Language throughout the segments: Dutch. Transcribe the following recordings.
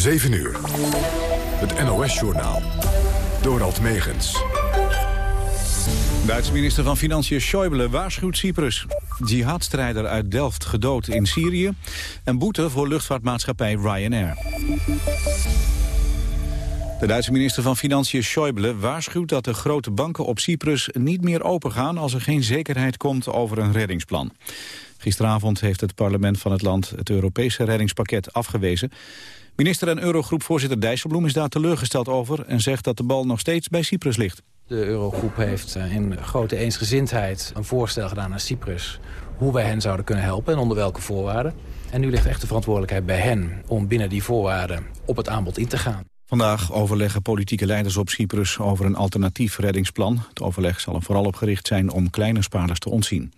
7 uur. Het NOS-journaal. Dorald Megens. Duitse minister van Financiën Schäuble waarschuwt Cyprus. Jihadstrijder uit Delft gedood in Syrië. En boete voor luchtvaartmaatschappij Ryanair. De Duitse minister van Financiën Schäuble waarschuwt dat de grote banken op Cyprus niet meer opengaan als er geen zekerheid komt over een reddingsplan. Gisteravond heeft het parlement van het land het Europese reddingspakket afgewezen. Minister en Eurogroepvoorzitter Dijsselbloem is daar teleurgesteld over... en zegt dat de bal nog steeds bij Cyprus ligt. De Eurogroep heeft eh, in grote eensgezindheid een voorstel gedaan aan Cyprus... hoe wij hen zouden kunnen helpen en onder welke voorwaarden. En nu ligt echt de verantwoordelijkheid bij hen om binnen die voorwaarden op het aanbod in te gaan. Vandaag overleggen politieke leiders op Cyprus over een alternatief reddingsplan. Het overleg zal er vooral op gericht zijn om kleine spaarders te ontzien.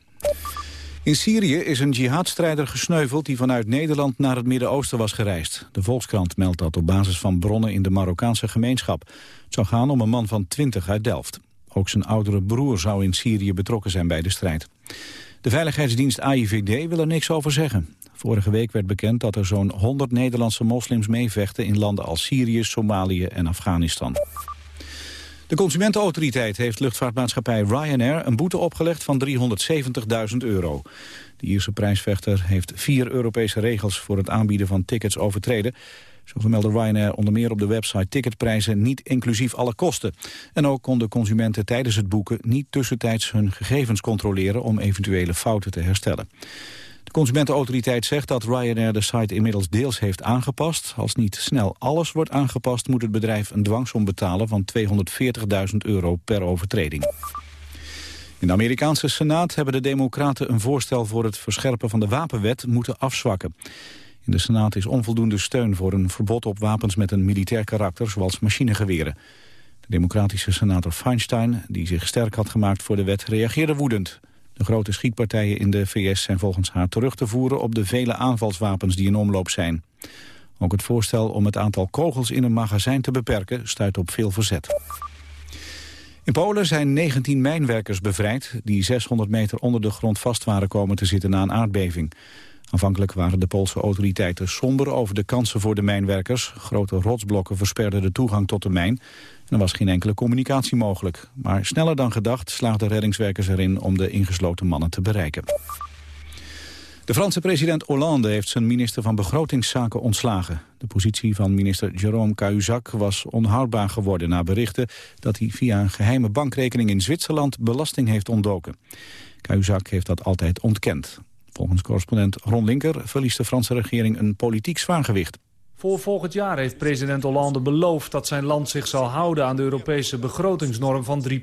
In Syrië is een jihadstrijder gesneuveld die vanuit Nederland naar het Midden-Oosten was gereisd. De Volkskrant meldt dat op basis van bronnen in de Marokkaanse gemeenschap. Het zou gaan om een man van 20 uit Delft. Ook zijn oudere broer zou in Syrië betrokken zijn bij de strijd. De veiligheidsdienst AIVD wil er niks over zeggen. Vorige week werd bekend dat er zo'n 100 Nederlandse moslims meevechten in landen als Syrië, Somalië en Afghanistan. De Consumentenautoriteit heeft luchtvaartmaatschappij Ryanair een boete opgelegd van 370.000 euro. De Ierse prijsvechter heeft vier Europese regels voor het aanbieden van tickets overtreden. Zo vermeldde Ryanair onder meer op de website ticketprijzen niet inclusief alle kosten. En ook konden consumenten tijdens het boeken niet tussentijds hun gegevens controleren om eventuele fouten te herstellen. De Consumentenautoriteit zegt dat Ryanair de site inmiddels deels heeft aangepast. Als niet snel alles wordt aangepast moet het bedrijf een dwangsom betalen van 240.000 euro per overtreding. In de Amerikaanse Senaat hebben de democraten een voorstel voor het verscherpen van de wapenwet moeten afzwakken. In de Senaat is onvoldoende steun voor een verbod op wapens met een militair karakter, zoals machinegeweren. De democratische senator Feinstein, die zich sterk had gemaakt voor de wet, reageerde woedend. De grote schietpartijen in de VS zijn volgens haar terug te voeren op de vele aanvalswapens die in omloop zijn. Ook het voorstel om het aantal kogels in een magazijn te beperken stuit op veel verzet. In Polen zijn 19 mijnwerkers bevrijd die 600 meter onder de grond vast waren komen te zitten na een aardbeving. Aanvankelijk waren de Poolse autoriteiten somber over de kansen voor de mijnwerkers. Grote rotsblokken versperden de toegang tot de mijn. Er was geen enkele communicatie mogelijk. Maar sneller dan gedacht slaagden reddingswerkers erin om de ingesloten mannen te bereiken. De Franse president Hollande heeft zijn minister van Begrotingszaken ontslagen. De positie van minister Jérôme Cahuzac was onhoudbaar geworden... na berichten dat hij via een geheime bankrekening in Zwitserland belasting heeft ontdoken. Cahuzac heeft dat altijd ontkend. Volgens correspondent Ron Linker verliest de Franse regering een politiek zwaargewicht. Voor volgend jaar heeft president Hollande beloofd dat zijn land zich zal houden aan de Europese begrotingsnorm van 3%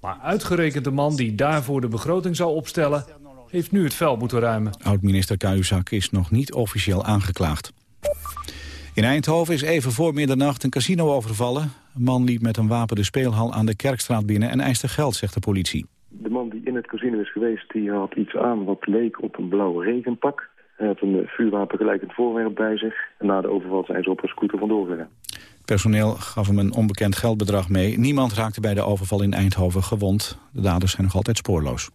Maar uitgerekend de man die daarvoor de begroting zou opstellen, heeft nu het veld moeten ruimen. Oud-minister Cahuzac is nog niet officieel aangeklaagd. In Eindhoven is even voor middernacht een casino overvallen. Een man liep met een wapen de speelhal aan de Kerkstraat binnen en eiste geld, zegt de politie. De man die in het casino is geweest, die had iets aan wat leek op een blauw regenpak. Hij had een vuurwapen gelijkend voorwerp bij zich. En na de overval zijn ze op een scooter vandoor gegaan. Personeel gaf hem een onbekend geldbedrag mee. Niemand raakte bij de overval in Eindhoven gewond. De daders zijn nog altijd spoorloos.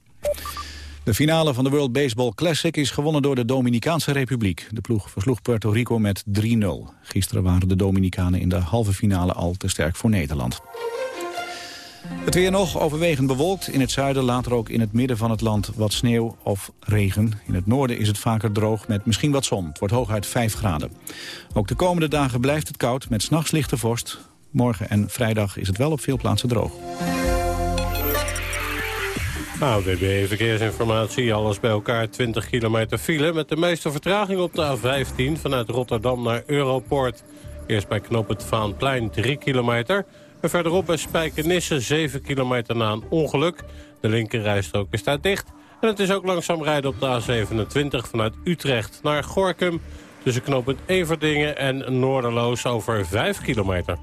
De finale van de World Baseball Classic is gewonnen door de Dominicaanse Republiek. De ploeg versloeg Puerto Rico met 3-0. Gisteren waren de Dominicanen in de halve finale al te sterk voor Nederland. Het weer nog overwegend bewolkt. In het zuiden later ook in het midden van het land wat sneeuw of regen. In het noorden is het vaker droog met misschien wat zon. Het wordt hooguit 5 graden. Ook de komende dagen blijft het koud met s'nachts lichte vorst. Morgen en vrijdag is het wel op veel plaatsen droog. AWB Verkeersinformatie, alles bij elkaar 20 kilometer file... met de meeste vertraging op de A15 vanuit Rotterdam naar Europort. Eerst bij knop het Vaanplein 3 kilometer... En verderop bij Spijkenisse 7 kilometer na een ongeluk. De linkerrijstrook is daar dicht. En het is ook langzaam rijden op de A27 vanuit Utrecht naar Gorkum. Tussen knooppunt Everdingen en Noorderloos over 5 kilometer.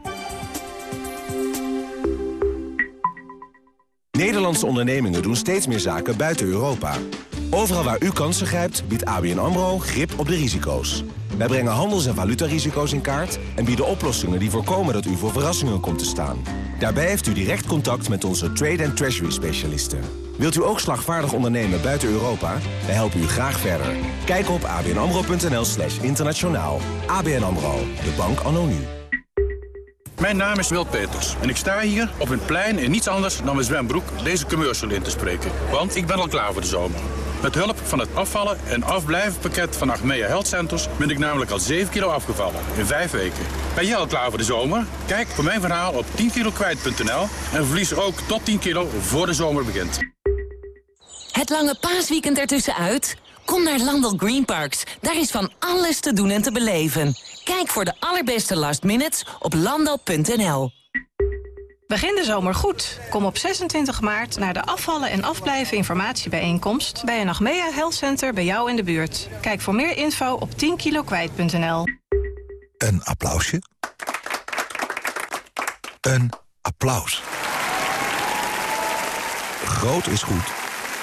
Nederlandse ondernemingen doen steeds meer zaken buiten Europa. Overal waar u kansen grijpt, biedt ABN AMRO grip op de risico's. Wij brengen handels- en valutarisico's in kaart... en bieden oplossingen die voorkomen dat u voor verrassingen komt te staan. Daarbij heeft u direct contact met onze trade- en treasury-specialisten. Wilt u ook slagvaardig ondernemen buiten Europa? Wij helpen u graag verder. Kijk op abnamro.nl slash internationaal. ABN AMRO, de bank anno. Mijn naam is Wil Peters en ik sta hier op een plein in niets anders dan mijn zwembroek deze commercial in te spreken. Want ik ben al klaar voor de zomer. Met hulp van het afvallen en afblijvenpakket van Achmea Health Centers ben ik namelijk al 7 kilo afgevallen in 5 weken. Ben jij al klaar voor de zomer? Kijk voor mijn verhaal op 10kilokwijt.nl en verlies ook tot 10 kilo voor de zomer begint. Het lange paasweekend ertussenuit? Kom naar Landel Green Parks. Daar is van alles te doen en te beleven. Kijk voor de allerbeste last minutes op landal.nl. Begin de zomer goed. Kom op 26 maart naar de afvallen en afblijven informatiebijeenkomst... bij een Achmea Health Center bij jou in de buurt. Kijk voor meer info op 10kilokwijt.nl. Een applausje. Een applaus. Groot is goed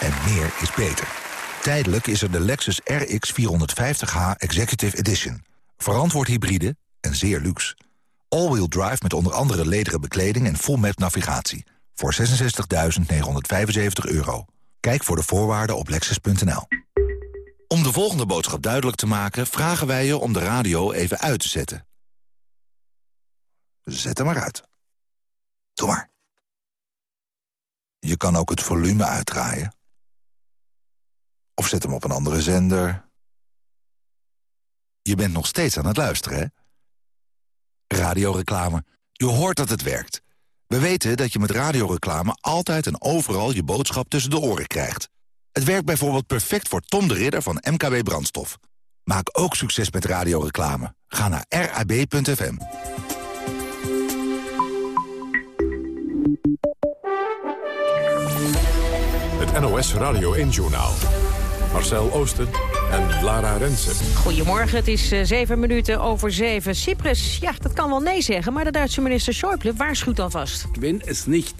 en meer is beter. Tijdelijk is er de Lexus RX 450h Executive Edition. Verantwoord hybride en zeer luxe. All-wheel drive met onder andere lederen bekleding en full map navigatie. Voor 66.975 euro. Kijk voor de voorwaarden op lexus.nl. Om de volgende boodschap duidelijk te maken... vragen wij je om de radio even uit te zetten. Zet hem maar uit. Doe maar. Je kan ook het volume uitdraaien. Of zet hem op een andere zender. Je bent nog steeds aan het luisteren, hè? Radioreclame. Je hoort dat het werkt. We weten dat je met radioreclame altijd en overal je boodschap tussen de oren krijgt. Het werkt bijvoorbeeld perfect voor Tom de Ridder van MKB Brandstof. Maak ook succes met radioreclame. Ga naar rab.fm. Het NOS Radio 1-journaal. Marcel Oosten en Lara Rensen. Goedemorgen, het is uh, zeven minuten over zeven. Cyprus, ja, dat kan wel nee zeggen, maar de Duitse minister Schäuble waarschuwt alvast. Wenn es nicht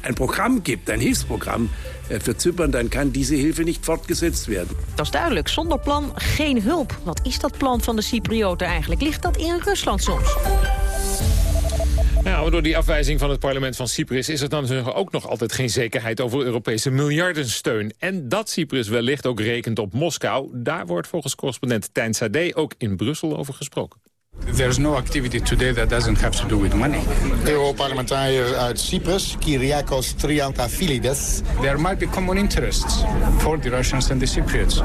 ein Programm gibt, ein Hilfsprogramm äh, für Zypern, dann kann diese Hilfe nicht fortgesetzt werden. Dat is duidelijk. Zonder plan geen hulp. Wat is dat plan van de Cyprioten eigenlijk? Ligt dat in Rusland soms? Ja, maar door die afwijzing van het parlement van Cyprus... is er dan ook nog altijd geen zekerheid over Europese miljardensteun. En dat Cyprus wellicht ook rekent op Moskou... daar wordt volgens correspondent Tijn Sade ook in Brussel over gesproken. There's no activity today that doesn't have to do with money. Europarlementariër uit Cyprus, Kyriakos Triantafilides. There might be common interests for the Russians and the Cypriots.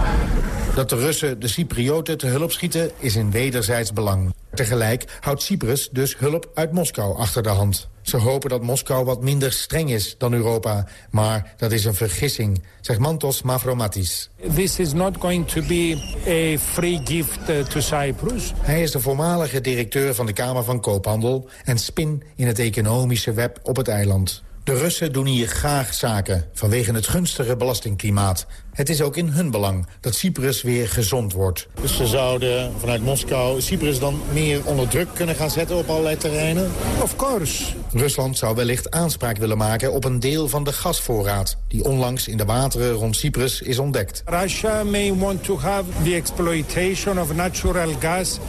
Dat de Russen de Cyprioten te hulp schieten is in wederzijds belang. Tegelijk houdt Cyprus dus hulp uit Moskou achter de hand. Ze hopen dat Moskou wat minder streng is dan Europa. Maar dat is een vergissing, zegt Mantos Mavromatis. This is not going to be a free gift uh, to Cyprus. Hij is de voormalige directeur van de Kamer van Koophandel... en spin in het economische web op het eiland. De Russen doen hier graag zaken vanwege het gunstige belastingklimaat. Het is ook in hun belang dat Cyprus weer gezond wordt. Dus ze zouden vanuit Moskou Cyprus dan meer onder druk kunnen gaan zetten op allerlei terreinen? Of course. Rusland zou wellicht aanspraak willen maken op een deel van de gasvoorraad... die onlangs in de wateren rond Cyprus is ontdekt. Russia may want to have the exploitation of natural gas...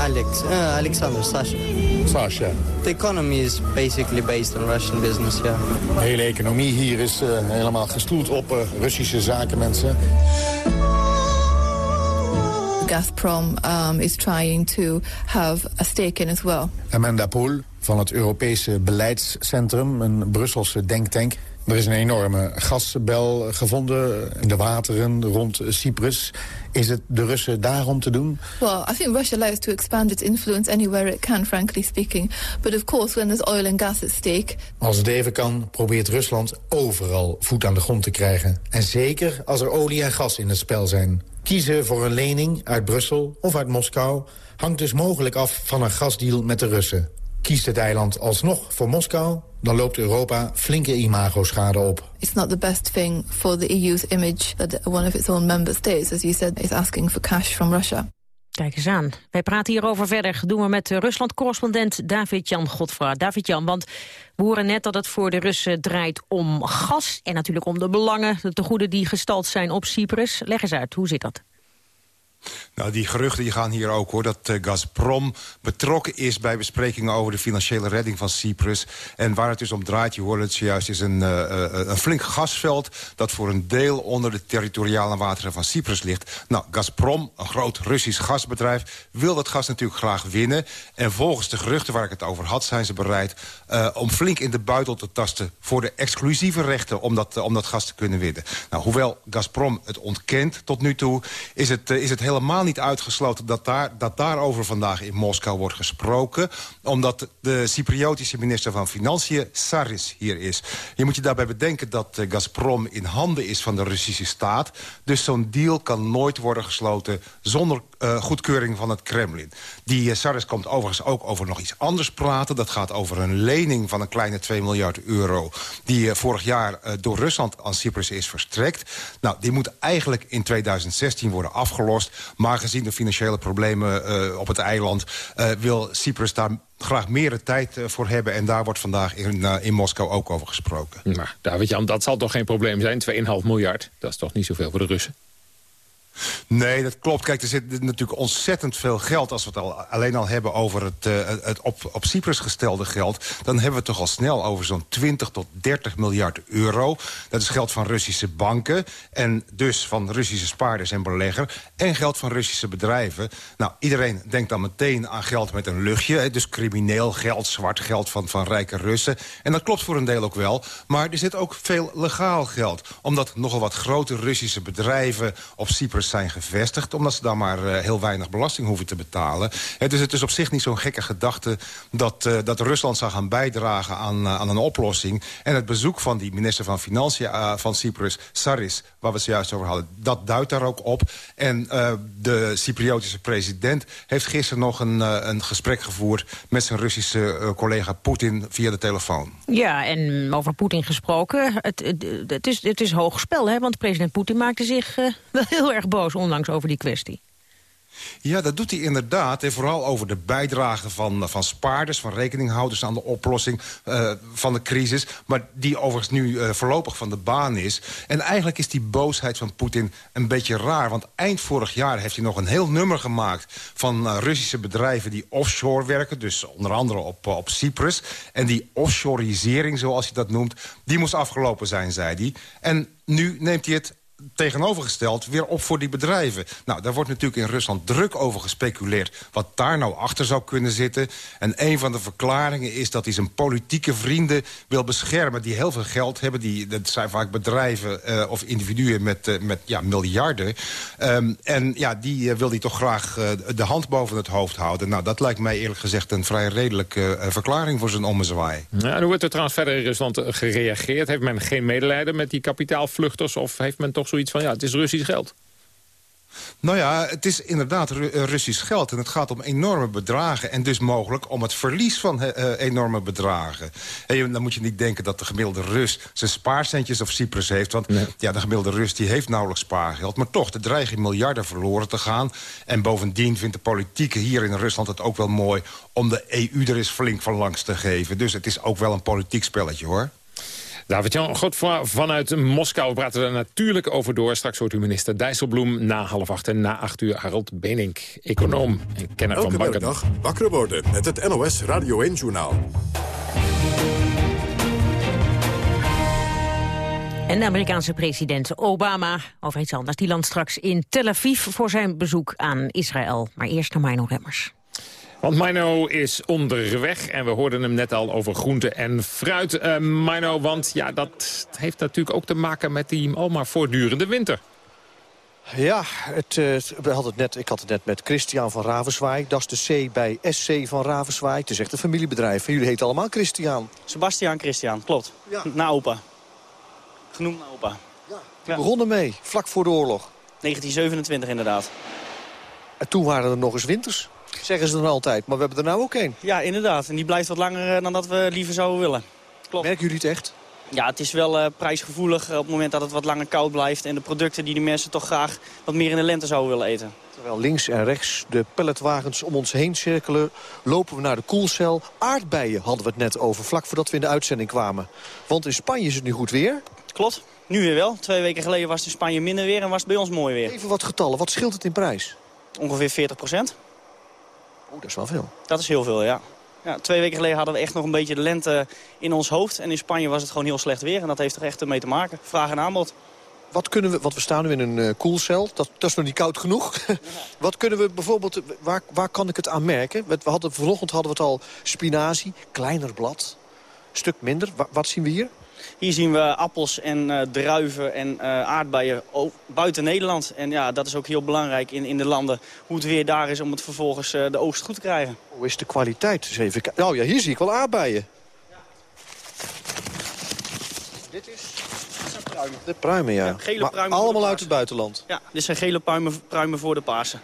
Alex, uh, Alexander, Sasha. Sasha. The economy is basically based on Russian business, yeah. De hele economie hier is uh, helemaal gestoeld op uh, Russische zakenmensen. Gazprom um, is trying to have a stake in as well. Amanda Poel van het Europese Beleidscentrum, een Brusselse denktank. Er is een enorme gasbel gevonden in de wateren rond Cyprus. Is het de Russen daarom te doen? Well, I think Russia likes to expand its influence anywhere it can, frankly speaking. But of course, when there's oil and gas at stake... Als het even kan, probeert Rusland overal voet aan de grond te krijgen. En zeker als er olie en gas in het spel zijn. Kiezen voor een lening uit Brussel of uit Moskou... hangt dus mogelijk af van een gasdeal met de Russen. Kiest het eiland alsnog voor Moskou, dan loopt Europa flinke imagoschade op. It's not the best thing for the EU's image that one of its own member states, as you said, is asking for cash from Russia. Kijk eens aan. Wij praten hierover verder. Doen we met Rusland-correspondent David-Jan Godfra. David-Jan, want we horen net dat het voor de Russen draait om gas... en natuurlijk om de belangen, de tegoeden die gestald zijn op Cyprus. Leg eens uit, hoe zit dat? Nou, die geruchten die gaan hier ook, hoor. Dat uh, Gazprom betrokken is bij besprekingen over de financiële redding van Cyprus. En waar het dus om draait, je hoorde het zojuist, is een, uh, een flink gasveld... dat voor een deel onder de territoriale wateren van Cyprus ligt. Nou, Gazprom, een groot Russisch gasbedrijf, wil dat gas natuurlijk graag winnen. En volgens de geruchten waar ik het over had, zijn ze bereid... Om flink in de buidel te tasten voor de exclusieve rechten... om dat, om dat gas te kunnen winnen. Nou, hoewel Gazprom het ontkent tot nu toe, is het, is het helemaal niet uitgesloten dat, daar, dat daarover vandaag in Moskou wordt gesproken. Omdat de Cypriotische minister van Financiën, Saris, hier is. Je moet je daarbij bedenken dat uh, Gazprom in handen is van de Russische staat. Dus zo'n deal kan nooit worden gesloten zonder uh, goedkeuring van het Kremlin. Die uh, Saris komt overigens ook over nog iets anders praten. Dat gaat over een lening van een kleine 2 miljard euro... die vorig jaar door Rusland aan Cyprus is verstrekt. Nou, die moet eigenlijk in 2016 worden afgelost. Maar gezien de financiële problemen uh, op het eiland... Uh, wil Cyprus daar graag meer tijd uh, voor hebben. En daar wordt vandaag in, in Moskou ook over gesproken. Maar David-Jan, dat zal toch geen probleem zijn? 2,5 miljard, dat is toch niet zoveel voor de Russen? Nee, dat klopt. Kijk, er zit natuurlijk ontzettend veel geld... als we het al, alleen al hebben over het, uh, het op, op Cyprus gestelde geld... dan hebben we het toch al snel over zo'n 20 tot 30 miljard euro. Dat is geld van Russische banken en dus van Russische spaarders en belegger... en geld van Russische bedrijven. Nou, iedereen denkt dan meteen aan geld met een luchtje. Dus crimineel geld, zwart geld van, van rijke Russen. En dat klopt voor een deel ook wel. Maar er zit ook veel legaal geld. Omdat nogal wat grote Russische bedrijven op Cyprus zijn gevestigd... omdat ze dan maar uh, heel weinig belasting hoeven te betalen. Dus het is op zich niet zo'n gekke gedachte... dat, uh, dat Rusland zou gaan bijdragen aan, uh, aan een oplossing. En het bezoek van die minister van Financiën van Cyprus, Saris... waar we het zojuist over hadden, dat duidt daar ook op. En de Cypriotische president heeft gisteren nog een, een gesprek gevoerd... met zijn Russische collega Poetin via de telefoon. Ja, en over Poetin gesproken, het, het, het, is, het is hoog spel, hè? want president Poetin maakte zich wel heel erg boos onlangs over die kwestie. Ja, dat doet hij inderdaad. En vooral over de bijdrage van, van spaarders, van rekeninghouders... aan de oplossing uh, van de crisis. Maar die overigens nu uh, voorlopig van de baan is. En eigenlijk is die boosheid van Poetin een beetje raar. Want eind vorig jaar heeft hij nog een heel nummer gemaakt... van uh, Russische bedrijven die offshore werken. Dus onder andere op, op Cyprus. En die offshoreisering, zoals hij dat noemt... die moest afgelopen zijn, zei hij. En nu neemt hij het tegenovergesteld weer op voor die bedrijven. Nou, daar wordt natuurlijk in Rusland druk over gespeculeerd... wat daar nou achter zou kunnen zitten. En een van de verklaringen is dat hij zijn politieke vrienden wil beschermen... die heel veel geld hebben. Die, dat zijn vaak bedrijven uh, of individuen met, uh, met ja, miljarden. Um, en ja, die uh, wil hij toch graag de hand boven het hoofd houden. Nou, dat lijkt mij eerlijk gezegd een vrij redelijke verklaring voor zijn ommezwaai. Ja, hoe wordt er trouwens verder in Rusland gereageerd? Heeft men geen medelijden met die kapitaalvluchters... of heeft men toch zoiets van, ja, het is Russisch geld. Nou ja, het is inderdaad Russisch geld. En het gaat om enorme bedragen. En dus mogelijk om het verlies van uh, enorme bedragen. En dan moet je niet denken dat de gemiddelde Rus... zijn spaarcentjes of Cyprus heeft. Want nee. ja, de gemiddelde Rus die heeft nauwelijks spaargeld. Maar toch, er dreigen miljarden verloren te gaan. En bovendien vindt de politiek hier in Rusland het ook wel mooi... om de EU er eens flink van langs te geven. Dus het is ook wel een politiek spelletje, hoor. David-Jan Godfroy vanuit Moskou. We praten er natuurlijk over door. Straks hoort u minister Dijsselbloem na half acht en na acht uur Harold Benink, econoom en kenner Elke van banken. dag wakker worden met het NOS Radio 1-journaal. En de Amerikaanse president Obama, over iets anders, die landt straks in Tel Aviv voor zijn bezoek aan Israël. Maar eerst naar Mino Remmers. Want Mino is onderweg en we hoorden hem net al over groente en fruit. Uh, Mino, want ja, dat heeft natuurlijk ook te maken met die al maar voortdurende winter. Ja, het, uh, we hadden het net, ik had het net met Christian van Ravenswaai. Dat is de C bij SC van Ravenswaai. Het is echt een familiebedrijf. En jullie heten allemaal Christian. Sebastian Christian, klopt. Ja. Na opa. Genoemd na opa. Ja. ja. begonnen mee, vlak voor de oorlog. 1927 inderdaad. En toen waren er nog eens winters. Zeggen ze dan altijd, maar we hebben er nou ook een. Ja, inderdaad. En die blijft wat langer dan dat we liever zouden willen. Klopt. Merken jullie het echt? Ja, het is wel eh, prijsgevoelig op het moment dat het wat langer koud blijft. En de producten die de mensen toch graag wat meer in de lente zouden willen eten. Terwijl links en rechts de palletwagens om ons heen cirkelen... lopen we naar de koelcel. Aardbeien hadden we het net over, vlak voordat we in de uitzending kwamen. Want in Spanje is het nu goed weer. Klopt, nu weer wel. Twee weken geleden was het in Spanje minder weer en was het bij ons mooi weer. Even wat getallen, wat scheelt het in prijs? Ongeveer 40 procent. Oeh, dat is wel veel. Dat is heel veel, ja. ja. Twee weken geleden hadden we echt nog een beetje de lente in ons hoofd. En in Spanje was het gewoon heel slecht weer. En dat heeft er echt mee te maken. Vraag en aanbod. Wat kunnen we, want we staan nu in een uh, koelcel, dat, dat is nog niet koud genoeg. wat kunnen we bijvoorbeeld, waar, waar kan ik het aan merken? We hadden, vanochtend hadden we het al spinazie, kleiner blad, stuk minder. Wa, wat zien we hier? Hier zien we appels en uh, druiven en uh, aardbeien buiten Nederland. En ja, dat is ook heel belangrijk in, in de landen. Hoe het weer daar is om het vervolgens uh, de oogst goed te krijgen. Hoe is de kwaliteit? Dus even oh ja, hier zie ik wel aardbeien. Ja. Dit is... Pruimen. De pruimen, ja. ja gele maar pruimen allemaal uit het buitenland? Ja, dit zijn gele pruimen, pruimen voor de Pasen.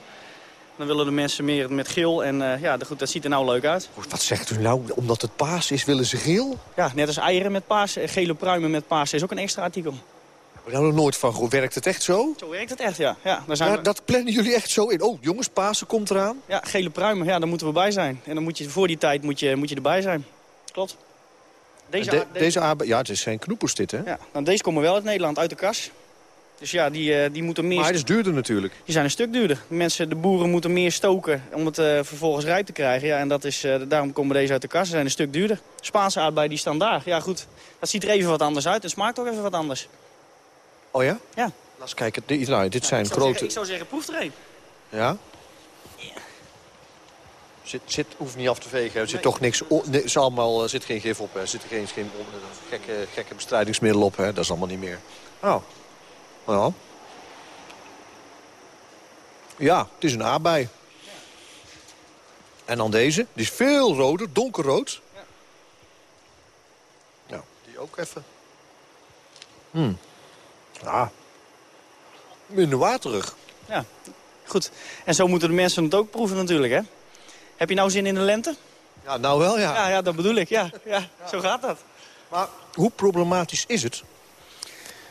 Dan willen de mensen meer met geel en uh, ja, goed, dat ziet er nou leuk uit. Wat zegt u nou? Omdat het paas is, willen ze geel? Ja, net als eieren met paas, gele pruimen met paas is ook een extra artikel. Heb ik nou nog nooit van gehoord. Werkt het echt zo? Zo werkt het echt, ja. ja, daar zijn ja we... Dat plannen jullie echt zo in? Oh, jongens, Pasen komt eraan? Ja, gele pruimen, ja, daar moeten we bij zijn. En dan moet je, voor die tijd moet je, moet je erbij zijn. Klopt. Deze, de, deze ja, het is geen knoepers dit, hè? Ja, nou, deze komen wel uit Nederland, uit de kas. Dus ja, die, uh, die moeten meer... Maar het is duurder natuurlijk. Die zijn een stuk duurder. De, mensen, de boeren moeten meer stoken om het uh, vervolgens rijp te krijgen. Ja, en dat is, uh, daarom komen deze uit de kas. Ze zijn een stuk duurder. Spaanse aardbeien die staan daar. Ja goed, dat ziet er even wat anders uit. Het smaakt ook even wat anders. Oh ja? Ja. Laat eens kijken. Dit, nou, dit ja, zijn ik grote... Zeggen, ik zou zeggen, proef er een. Ja? Zit, zit, hoeft niet af te vegen. Er zit nee. toch niks. Er is allemaal, er zit geen gif op. Er zit geen, geen gekke, gekke bestrijdingsmiddel op. Hè. Dat is allemaal niet meer. Oh. Ja. Ja, het is een aardbei. Ja. En dan deze. Die is veel roder, donkerrood. Ja. ja die ook even. Hmm. Ja. Minder waterig. Ja, goed. En zo moeten de mensen het ook proeven natuurlijk, hè? Heb je nou zin in de lente? Ja, nou wel, ja. Ja, ja dat bedoel ik, ja. ja, ja. Zo gaat dat. Maar hoe problematisch is het?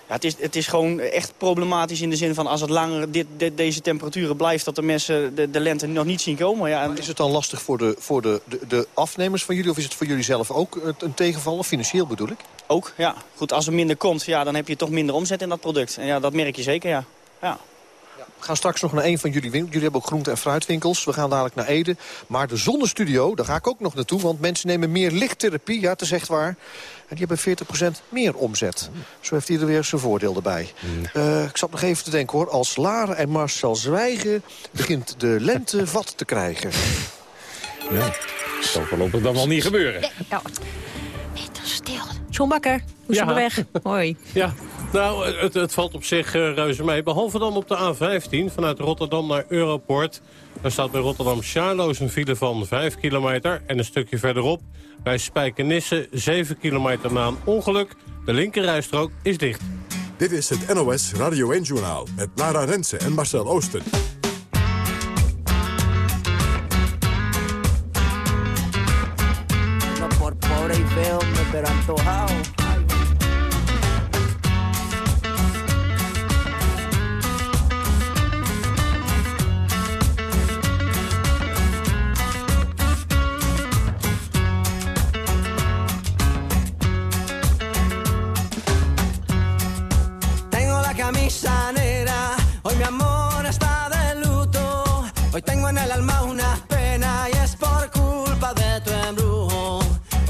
Ja, het, is, het is gewoon echt problematisch in de zin van als het langer dit, dit, deze temperaturen blijft... dat de mensen de, de lente nog niet zien komen. Ja, is het dan lastig voor, de, voor de, de, de afnemers van jullie? Of is het voor jullie zelf ook een tegenvaller, financieel bedoel ik? Ook, ja. Goed, als er minder komt, ja, dan heb je toch minder omzet in dat product. En ja, dat merk je zeker, ja. ja. We gaan straks nog naar een van jullie winkels. Jullie hebben ook groente- en fruitwinkels. We gaan dadelijk naar Ede. Maar de zonnestudio, daar ga ik ook nog naartoe. Want mensen nemen meer lichttherapie, ja, het is echt waar. En die hebben 40% meer omzet. Zo heeft ieder weer zijn voordeel erbij. Uh, ik zat nog even te denken hoor. Als Lara en Marcel zwijgen, begint de lente vat te krijgen. Ja, dat zal voorlopig dan wel niet gebeuren. Nee, nou, stil. John Bakker, hoe is ja. weg? Hoi. Ja, nou, het, het, valt op zich uh, reuze mee. Behalve dan op de A15 vanuit Rotterdam naar Europort. Daar staat bij Rotterdam Charloes een file van 5 kilometer. En een stukje verderop bij Spijkenisse 7 kilometer na een ongeluk. De linkerrijstrook is dicht. Dit is het NOS Radio 1-journaal met Lara Rensen en Marcel Oosten.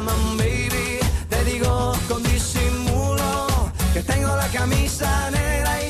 cama, baby. Te digo con disimulo que tengo la camisa negra y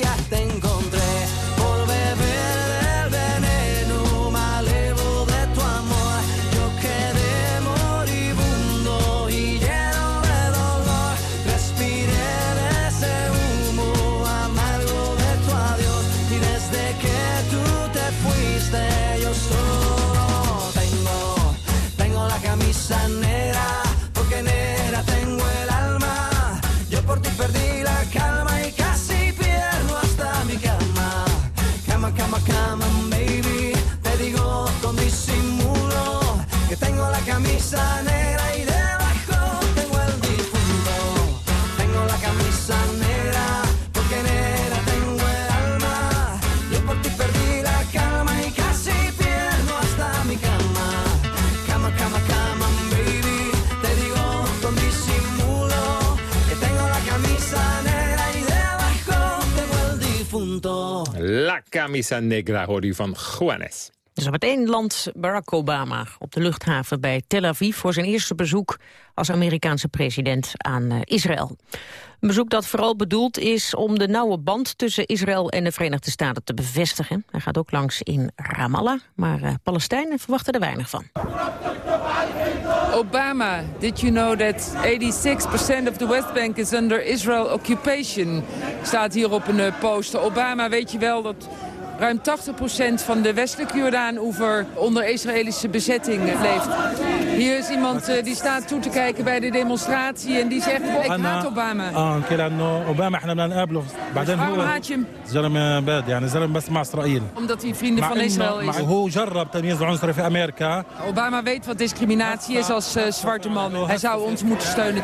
Camisa Negra hoorde u van Juanes. Dus op meteen landt Barack Obama op de luchthaven bij Tel Aviv... voor zijn eerste bezoek als Amerikaanse president aan eh, Israël. Een bezoek dat vooral bedoeld is om de nauwe band tussen Israël en de Verenigde Staten te bevestigen. Hij gaat ook langs in Ramallah, maar eh, Palestijnen verwachten er weinig van. Obama, did you know that 86% of the West Bank is under Israel occupation? Staat hier op een eh, poster. Obama, weet je wel dat ruim 80% van de westelijke Jordaan-oever onder Israëlische bezetting leeft. Hier is iemand eh, die staat toe te kijken bij de demonstratie en die zegt, ik haat Obama. Dus waarom haat je hem? Omdat hij vrienden van Israël is. Obama weet wat discriminatie is als eh, zwarte man. Hij zou ons moeten steunen.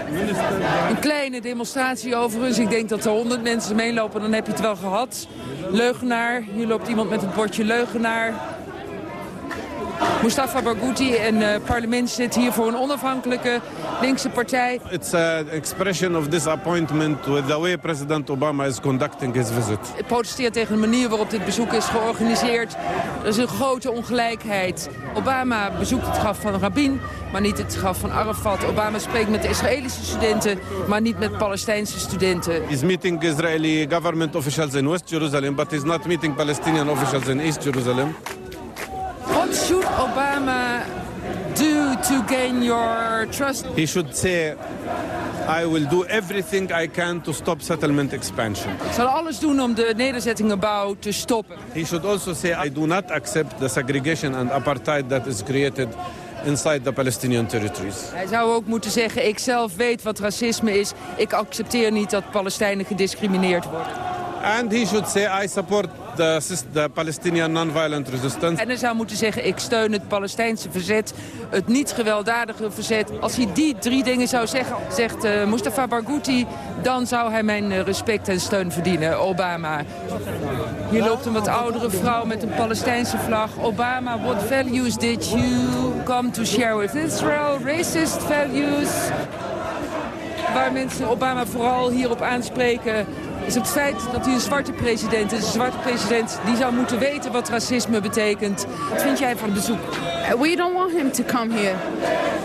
Een kleine demonstratie overigens. Ik denk dat er honderd mensen meelopen, dan heb je het wel gehad. Leugenaar, hier loopt iemand met het bordje leugenaar. Mustafa Barghouti, een eh, parlementslid hier voor een onafhankelijke linkse partij. It's an expression of disappointment with the way President Obama is conducting his visit. Het protesteert tegen de manier waarop dit bezoek is georganiseerd. Er is een grote ongelijkheid. Obama bezoekt het graf van Rabin, maar niet het graf van Arafat. Obama spreekt met de Israëlische studenten, maar niet met Palestijnse studenten. He's meeting Israeli government officials in West Jerusalem, but he's not meeting Palestinian officials in East Jerusalem. What should Obama do to gain your trust? He should say, I will do everything I can to stop settlement expansion. Ik zal alles doen om de nederzettingenbouw te stoppen. He should also say, I do not accept the segregation and apartheid that is created inside the Palestinian territories. Hij zou ook moeten zeggen, ik zelf weet wat racisme is. Ik accepteer niet dat Palestijnen gediscrimineerd worden. And he should say, I support the, the Palestinian non-violent resistance. En hij zou moeten zeggen, ik steun het Palestijnse verzet, het niet gewelddadige verzet. Als hij die drie dingen zou zeggen, zegt eh, Mustafa Barghouti, dan zou hij mijn eh, respect en steun verdienen, Obama. Hier loopt een wat oudere vrouw met een Palestijnse vlag. Obama, what values did you come to share with Israel? Racist values? Waar mensen Obama vooral hierop aanspreken is het feit dat hij een zwarte president is. Een zwarte president die zou moeten weten wat racisme betekent. Wat vind jij van het bezoek? We don't want him to come here.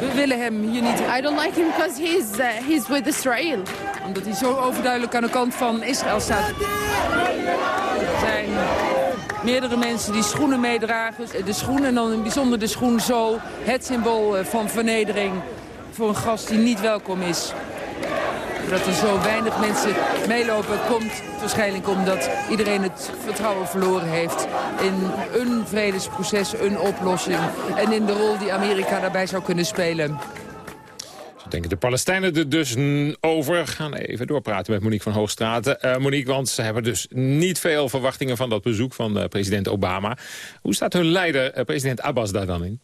We willen hem hier niet. I don't like him because he's uh, he's with Israel. Omdat hij zo overduidelijk aan de kant van Israël staat. Er zijn meerdere mensen die schoenen meedragen. De schoenen en dan in het bijzonder de schoen zo. Het symbool eh, van vernedering voor een gast die niet welkom is. Dat er zo weinig mensen meelopen komt waarschijnlijk omdat iedereen het vertrouwen verloren heeft in een vredesproces, een oplossing en in de rol die Amerika daarbij zou kunnen spelen. Zo denken de Palestijnen er dus over. We gaan even doorpraten met Monique van Hoogstraten. Uh, Monique, want ze hebben dus niet veel verwachtingen van dat bezoek van uh, president Obama. Hoe staat hun leider, uh, president Abbas, daar dan in?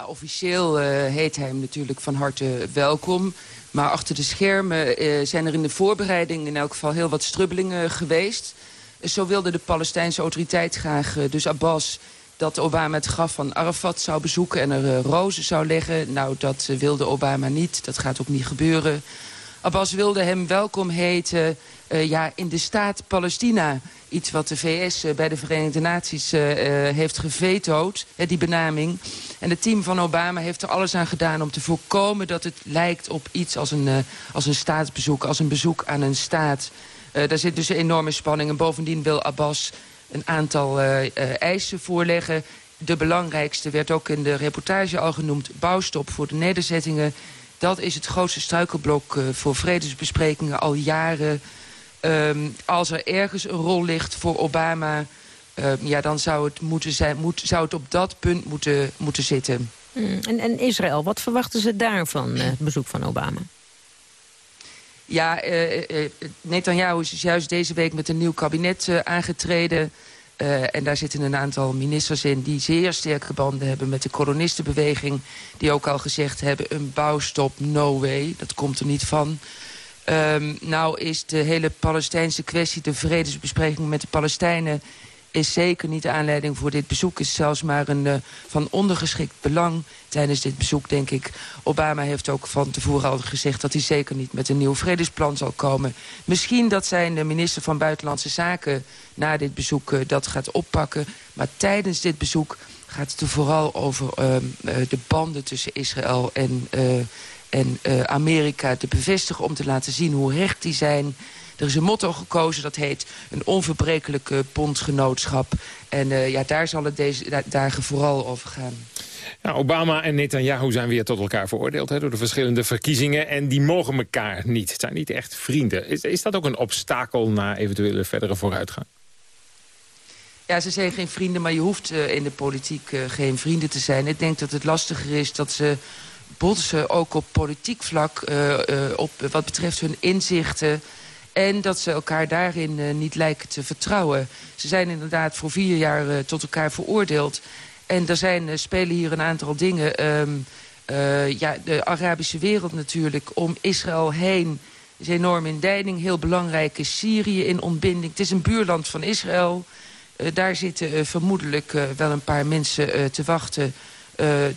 Officieel uh, heet hij hem natuurlijk van harte welkom. Maar achter de schermen uh, zijn er in de voorbereiding in elk geval heel wat strubbelingen geweest. Zo wilde de Palestijnse autoriteit graag, dus Abbas, dat Obama het graf van Arafat zou bezoeken en er rozen zou leggen. Nou, dat wilde Obama niet. Dat gaat ook niet gebeuren. Abbas wilde hem welkom heten ja, in de staat Palestina. Iets wat de VS uh, bij de Verenigde Naties uh, heeft gevetood, die benaming. En het team van Obama heeft er alles aan gedaan om te voorkomen... dat het lijkt op iets als een, als een staatsbezoek, als een bezoek aan een staat. daar zit dus een enorme spanning. En bovendien wil Abbas een aantal eisen voorleggen. De belangrijkste werd ook in de reportage al genoemd... bouwstop voor de nederzettingen dat is het grootste struikelblok voor vredesbesprekingen al jaren. Um, als er ergens een rol ligt voor Obama... Uh, ja, dan zou het, moeten zijn, moet, zou het op dat punt moeten, moeten zitten. Hmm. En, en Israël, wat verwachten ze daarvan, uh, het bezoek van Obama? Ja, uh, Netanyahu is dus juist deze week met een nieuw kabinet aangetreden... En daar zitten een aantal ministers in die zeer sterke banden hebben met de kolonistenbeweging. Die ook al gezegd hebben, een bouwstop, no way. Dat komt er niet van. Um, nou is de hele Palestijnse kwestie, de vredesbespreking met de Palestijnen is zeker niet de aanleiding voor dit bezoek. is zelfs maar een uh, van ondergeschikt belang tijdens dit bezoek, denk ik. Obama heeft ook van tevoren al gezegd dat hij zeker niet met een nieuw vredesplan zal komen. Misschien dat zijn de minister van Buitenlandse Zaken na dit bezoek uh, dat gaat oppakken. Maar tijdens dit bezoek gaat het er vooral over uh, de banden tussen Israël en, en Amerika te bevestigen... om te laten zien hoe recht die zijn... Er is een motto gekozen dat heet een onverbrekelijke bondgenootschap. En uh, ja, daar zal het deze dagen vooral over gaan. Ja, Obama en Netanyahu zijn weer tot elkaar veroordeeld hè, door de verschillende verkiezingen. En die mogen elkaar niet. Het zijn niet echt vrienden. Is, is dat ook een obstakel naar eventuele verdere vooruitgang? Ja, ze zijn geen vrienden, maar je hoeft uh, in de politiek uh, geen vrienden te zijn. Ik denk dat het lastiger is dat ze botsen ook op politiek vlak... Uh, op wat betreft hun inzichten en dat ze elkaar daarin uh, niet lijken te vertrouwen. Ze zijn inderdaad voor vier jaar tot elkaar veroordeeld. En er zijn, spelen hier een aantal dingen. Um, ja, de Arabische wereld natuurlijk om Israël heen is enorm in deining. Heel belangrijk is Syrië in ontbinding. Het is een buurland van Israël. daar zitten vermoedelijk wel een paar mensen te wachten...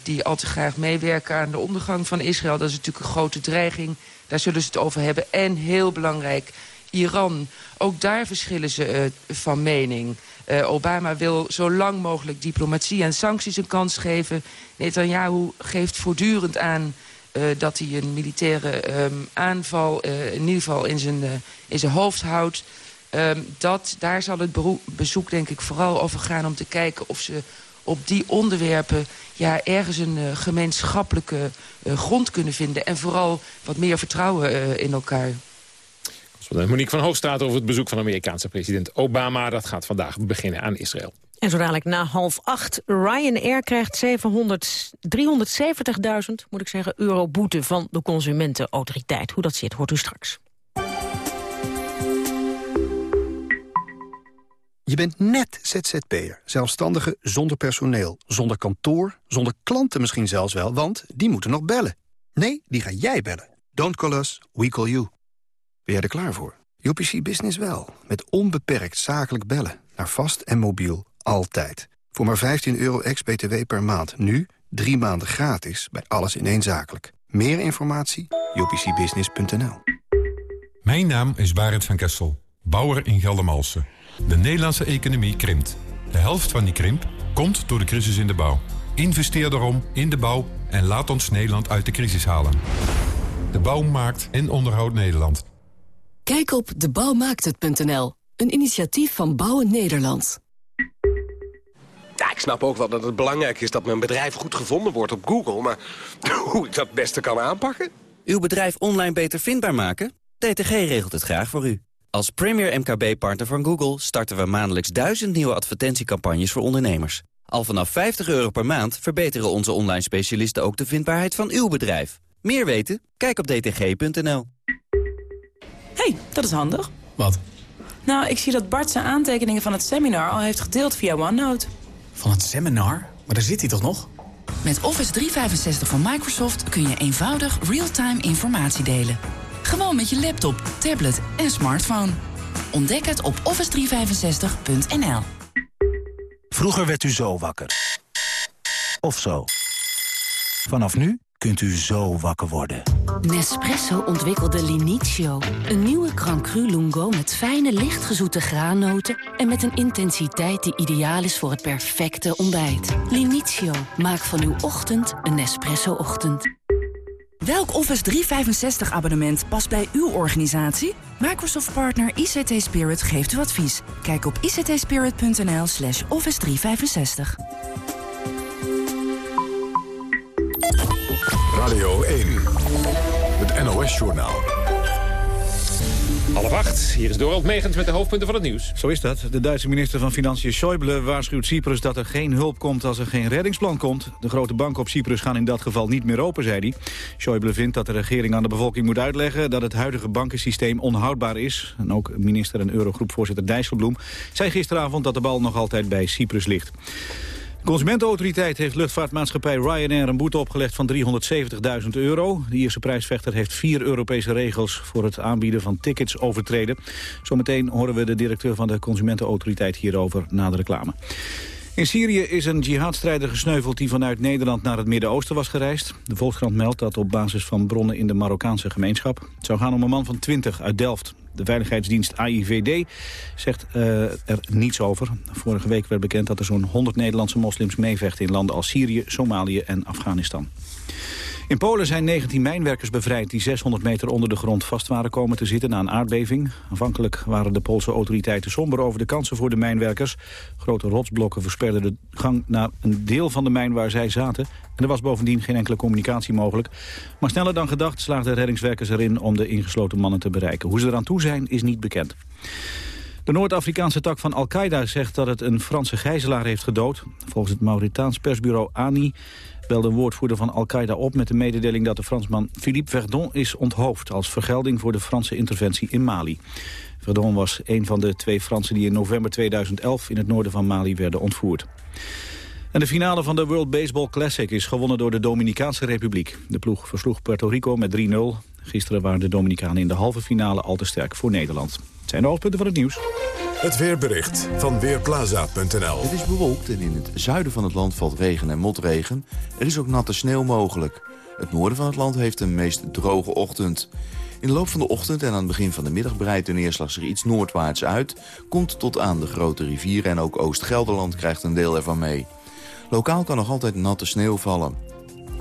die al te graag meewerken aan de ondergang van Israël. Dat is natuurlijk een grote dreiging daar zullen ze het over hebben. En heel belangrijk, Iran. Ook daar verschillen ze uh, van mening. Uh, Obama wil zo lang mogelijk diplomatie en sancties een kans geven. Netanyahu geeft voortdurend aan dat hij een militaire um, aanval in ieder geval in zijn, in zijn hoofd houdt. Um, dat, daar zal het bezoek denk ik vooral over gaan om te kijken of ze op die onderwerpen ja, ergens een uh, gemeenschappelijke uh, grond kunnen vinden. En vooral wat meer vertrouwen uh, in elkaar. Monique van Hoogstraat over het bezoek van Amerikaanse president Obama. Dat gaat vandaag beginnen aan Israël. En zo dadelijk na half acht. Ryanair krijgt 370.000 moet ik zeggen, euro boete van de consumentenautoriteit. Hoe dat zit, hoort u straks. Je bent net ZZP'er, zelfstandige zonder personeel, zonder kantoor, zonder klanten misschien zelfs wel, want die moeten nog bellen. Nee, die ga jij bellen. Don't call us, we call you. Ben jij er klaar voor? UPC Business wel, met onbeperkt zakelijk bellen, naar vast en mobiel, altijd. Voor maar 15 euro ex-BTW per maand, nu drie maanden gratis, bij alles in één zakelijk. Meer informatie, upcbusiness.nl. Mijn naam is Barend van Kessel, bouwer in Geldermalsen. De Nederlandse economie krimpt. De helft van die krimp komt door de crisis in de bouw. Investeer daarom in de bouw en laat ons Nederland uit de crisis halen. De bouw maakt en onderhoudt Nederland. Kijk op debouwmaakthet.nl, een initiatief van Bouwen Nederland. Ja, ik snap ook wel dat het belangrijk is dat mijn bedrijf goed gevonden wordt op Google. Maar hoe ik dat het beste kan aanpakken? Uw bedrijf online beter vindbaar maken? DTG regelt het graag voor u. Als premier MKB-partner van Google starten we maandelijks duizend nieuwe advertentiecampagnes voor ondernemers. Al vanaf 50 euro per maand verbeteren onze online specialisten ook de vindbaarheid van uw bedrijf. Meer weten? Kijk op dtg.nl. hey, dat is handig. Wat? Nou, ik zie dat Bart zijn aantekeningen van het seminar al heeft gedeeld via OneNote. Van het seminar? Maar daar zit hij toch nog? Met Office 365 van Microsoft kun je eenvoudig real-time informatie delen. Gewoon met je laptop, tablet en smartphone. Ontdek het op office365.nl. Vroeger werd u zo wakker. Of zo. Vanaf nu kunt u zo wakker worden. Nespresso ontwikkelde Linizio. Een nieuwe Grand Cru Lungo met fijne, lichtgezoete graannoten... en met een intensiteit die ideaal is voor het perfecte ontbijt. Linizio, maak van uw ochtend een Nespresso-ochtend. Welk Office 365 abonnement past bij uw organisatie? Microsoft partner ICT Spirit geeft u advies. Kijk op ictspirit.nl slash office 365. Radio 1, het NOS-journaal. Half acht, hier is Dorald Megens met de hoofdpunten van het nieuws. Zo is dat. De Duitse minister van Financiën Schäuble waarschuwt Cyprus dat er geen hulp komt als er geen reddingsplan komt. De grote banken op Cyprus gaan in dat geval niet meer open, zei hij. Schäuble vindt dat de regering aan de bevolking moet uitleggen dat het huidige bankensysteem onhoudbaar is. En ook minister en Eurogroepvoorzitter Dijsselbloem zei gisteravond dat de bal nog altijd bij Cyprus ligt. De Consumentenautoriteit heeft luchtvaartmaatschappij Ryanair een boete opgelegd van 370.000 euro. De Ierse prijsvechter heeft vier Europese regels voor het aanbieden van tickets overtreden. Zometeen horen we de directeur van de Consumentenautoriteit hierover na de reclame. In Syrië is een jihadstrijder gesneuveld die vanuit Nederland naar het Midden-Oosten was gereisd. De Volkskrant meldt dat op basis van bronnen in de Marokkaanse gemeenschap. Het zou gaan om een man van 20 uit Delft. De veiligheidsdienst AIVD zegt uh, er niets over. Vorige week werd bekend dat er zo'n 100 Nederlandse moslims meevechten in landen als Syrië, Somalië en Afghanistan. In Polen zijn 19 mijnwerkers bevrijd die 600 meter onder de grond vast waren komen te zitten na een aardbeving. Aanvankelijk waren de Poolse autoriteiten somber over de kansen voor de mijnwerkers. Grote rotsblokken versperden de gang naar een deel van de mijn waar zij zaten. En er was bovendien geen enkele communicatie mogelijk. Maar sneller dan gedacht slaagden reddingswerkers erin om de ingesloten mannen te bereiken. Hoe ze eraan toe zijn is niet bekend. De Noord-Afrikaanse tak van Al-Qaeda zegt dat het een Franse gijzelaar heeft gedood. Volgens het Mauritaans persbureau ANI belde een woordvoerder van Al-Qaeda op met de mededeling dat de Fransman Philippe Verdon is onthoofd als vergelding voor de Franse interventie in Mali. Verdon was een van de twee Fransen die in november 2011 in het noorden van Mali werden ontvoerd. En de finale van de World Baseball Classic is gewonnen door de Dominicaanse Republiek. De ploeg versloeg Puerto Rico met 3-0. Gisteren waren de Dominicanen in de halve finale al te sterk voor Nederland. Het zijn de hoofdpunten van het nieuws. Het weerbericht van Weerplaza.nl Het is bewolkt en in het zuiden van het land valt regen en motregen. Er is ook natte sneeuw mogelijk. Het noorden van het land heeft een meest droge ochtend. In de loop van de ochtend en aan het begin van de middag breidt de neerslag zich iets noordwaarts uit. Komt tot aan de grote rivieren en ook Oost-Gelderland krijgt een deel ervan mee. Lokaal kan nog altijd natte sneeuw vallen.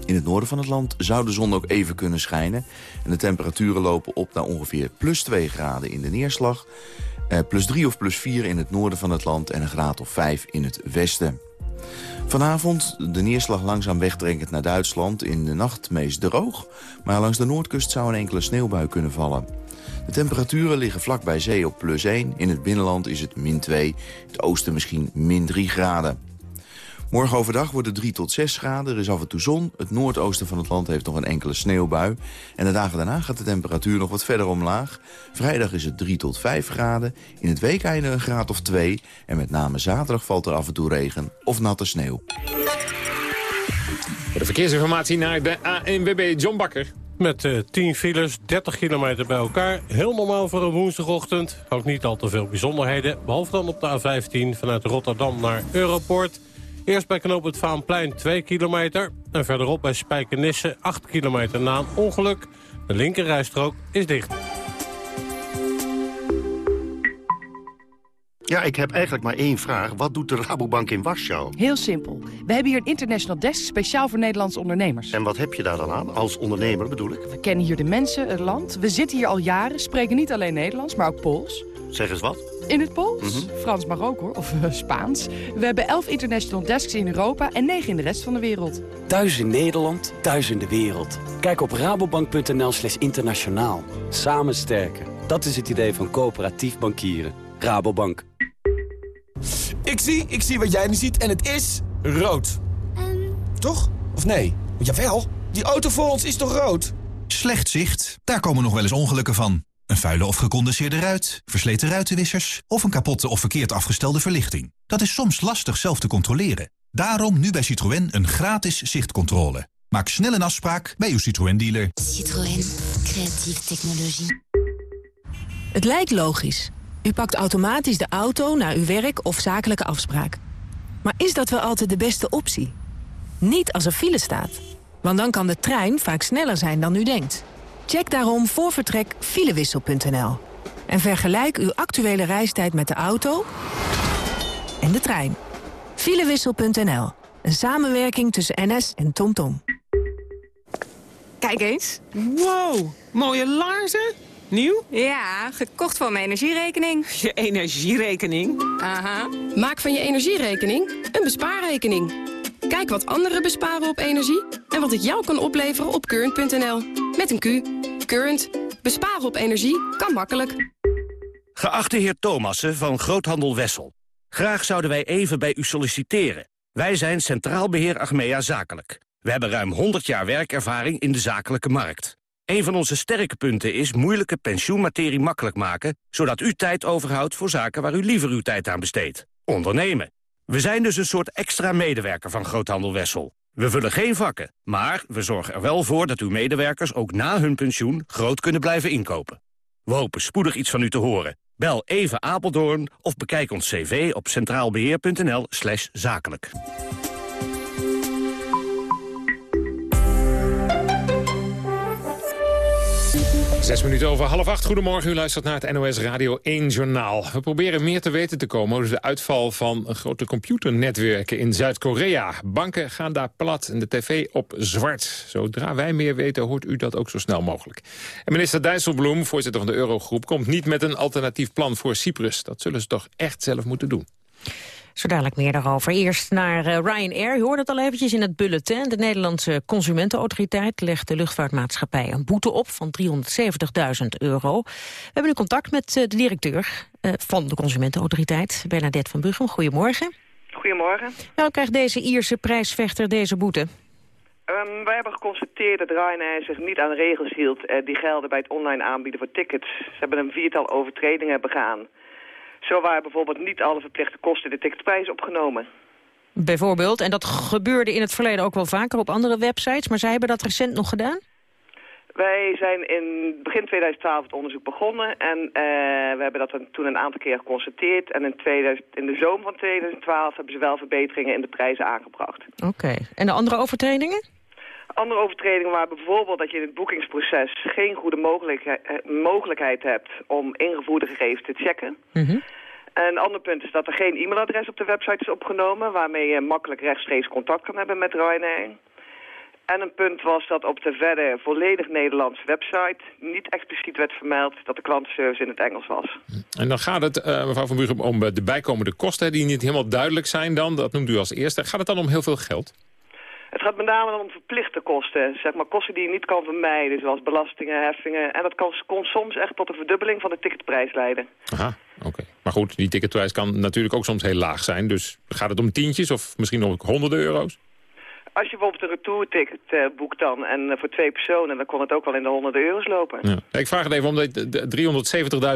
In het noorden van het land zou de zon ook even kunnen schijnen. En de temperaturen lopen op naar ongeveer plus 2 graden in de neerslag. Eh, plus 3 of plus 4 in het noorden van het land en een graad of 5 in het westen. Vanavond de neerslag langzaam wegdrenkend naar Duitsland. In de nacht meest droog. Maar langs de noordkust zou een enkele sneeuwbui kunnen vallen. De temperaturen liggen vlak bij zee op plus 1. In het binnenland is het min 2. In het oosten misschien min 3 graden. Morgen overdag wordt het 3 tot 6 graden. Er is af en toe zon. Het noordoosten van het land heeft nog een enkele sneeuwbui. En de dagen daarna gaat de temperatuur nog wat verder omlaag. Vrijdag is het 3 tot 5 graden. In het weekeinde een graad of 2. En met name zaterdag valt er af en toe regen of natte sneeuw. Voor de verkeersinformatie naar de ANWB John Bakker. Met uh, 10 files, 30 kilometer bij elkaar. Heel normaal voor een woensdagochtend. Ook niet al te veel bijzonderheden. Behalve dan op de A15 vanuit Rotterdam naar Europort... Eerst bij knoop het Vaanplein 2 kilometer. En verderop bij Spijkenisse 8 kilometer na een ongeluk. De linkerrijstrook is dicht. Ja, ik heb eigenlijk maar één vraag. Wat doet de Rabobank in Warschau? Heel simpel. We hebben hier een international desk speciaal voor Nederlandse ondernemers. En wat heb je daar dan aan? Als ondernemer bedoel ik? We kennen hier de mensen, het land. We zitten hier al jaren, spreken niet alleen Nederlands, maar ook Pools. Zeg eens wat. In het Pools? Mhm. Frans mag ook hoor, of eh, Spaans. We hebben elf international desks in Europa en negen in de rest van de wereld. Thuis in Nederland, thuis in de wereld. Kijk op rabobank.nl slash internationaal. Samen sterken. Dat is het idee van coöperatief bankieren. Rabobank. Ik zie, ik zie wat jij nu ziet en het is rood. Toch? Of nee? Jawel, die auto voor ons is toch rood? Slecht zicht, daar komen nog wel eens ongelukken van. Een vuile of gecondenseerde ruit, versleten ruitenwissers... of een kapotte of verkeerd afgestelde verlichting. Dat is soms lastig zelf te controleren. Daarom nu bij Citroën een gratis zichtcontrole. Maak snel een afspraak bij uw Citroën-dealer. Citroën. Creatieve technologie. Het lijkt logisch. U pakt automatisch de auto naar uw werk of zakelijke afspraak. Maar is dat wel altijd de beste optie? Niet als er file staat. Want dan kan de trein vaak sneller zijn dan u denkt. Check daarom voor vertrek filewissel.nl. En vergelijk uw actuele reistijd met de auto en de trein. Filewissel.nl. Een samenwerking tussen NS en TomTom. Kijk eens. Wow, mooie laarzen. Nieuw? Ja, gekocht van mijn energierekening. Je energierekening? Aha. Maak van je energierekening een bespaarrekening. Kijk wat anderen besparen op energie en wat het jou kan opleveren op current.nl. Met een Q. Current. Besparen op energie kan makkelijk. Geachte heer Thomassen van Groothandel Wessel. Graag zouden wij even bij u solliciteren. Wij zijn Centraal Beheer Achmea Zakelijk. We hebben ruim 100 jaar werkervaring in de zakelijke markt. Een van onze sterke punten is moeilijke pensioenmaterie makkelijk maken... zodat u tijd overhoudt voor zaken waar u liever uw tijd aan besteedt. Ondernemen. We zijn dus een soort extra medewerker van Groothandel Wessel. We vullen geen vakken, maar we zorgen er wel voor dat uw medewerkers ook na hun pensioen groot kunnen blijven inkopen. We hopen spoedig iets van u te horen. Bel even Apeldoorn of bekijk ons cv op centraalbeheer.nl zakelijk. Zes minuten over half acht. Goedemorgen, u luistert naar het NOS Radio 1 Journaal. We proberen meer te weten te komen over de uitval van grote computernetwerken in Zuid-Korea. Banken gaan daar plat en de tv op zwart. Zodra wij meer weten, hoort u dat ook zo snel mogelijk. En minister Dijsselbloem, voorzitter van de Eurogroep, komt niet met een alternatief plan voor Cyprus. Dat zullen ze toch echt zelf moeten doen. Zo dadelijk meer daarover. Eerst naar uh, Ryanair. U hoorde het al eventjes in het bulletin. De Nederlandse Consumentenautoriteit legt de luchtvaartmaatschappij een boete op van 370.000 euro. We hebben nu contact met uh, de directeur uh, van de Consumentenautoriteit, Bernadette van Buchem. Goedemorgen. Goedemorgen. Nou krijgt deze Ierse prijsvechter deze boete? Um, wij hebben geconstateerd dat Ryanair zich niet aan de regels hield... die gelden bij het online aanbieden voor tickets. Ze hebben een viertal overtredingen begaan. Zo waren bijvoorbeeld niet alle verplichte kosten in de ticketprijs opgenomen. Bijvoorbeeld, en dat gebeurde in het verleden ook wel vaker op andere websites, maar zij hebben dat recent nog gedaan? Wij zijn in begin 2012 het onderzoek begonnen en uh, we hebben dat toen een aantal keer geconstateerd. En in, 2000, in de zomer van 2012 hebben ze wel verbeteringen in de prijzen aangebracht. Oké, okay. en de andere overtredingen? Andere overtredingen waren bijvoorbeeld dat je in het boekingsproces geen goede mogelijkheid, mogelijkheid hebt om ingevoerde gegevens te checken. Mm -hmm. Een ander punt is dat er geen e-mailadres op de website is opgenomen, waarmee je makkelijk rechtstreeks contact kan hebben met Ryanair. En een punt was dat op de verder volledig Nederlandse website niet expliciet werd vermeld dat de klantenservice in het Engels was. En dan gaat het, uh, mevrouw Van Buren, om de bijkomende kosten die niet helemaal duidelijk zijn dan. Dat noemt u als eerste. Gaat het dan om heel veel geld? Het gaat met name om verplichte kosten. Zeg maar kosten die je niet kan vermijden, zoals belastingen, heffingen. En dat kan, kon soms echt tot een verdubbeling van de ticketprijs leiden. Aha, oké. Okay. Maar goed, die ticketprijs kan natuurlijk ook soms heel laag zijn. Dus gaat het om tientjes of misschien nog honderden euro's? Als je bijvoorbeeld een retourticket uh, boekt dan en uh, voor twee personen... dan kon het ook wel in de honderden euro's lopen. Ja. Ik vraag het even, omdat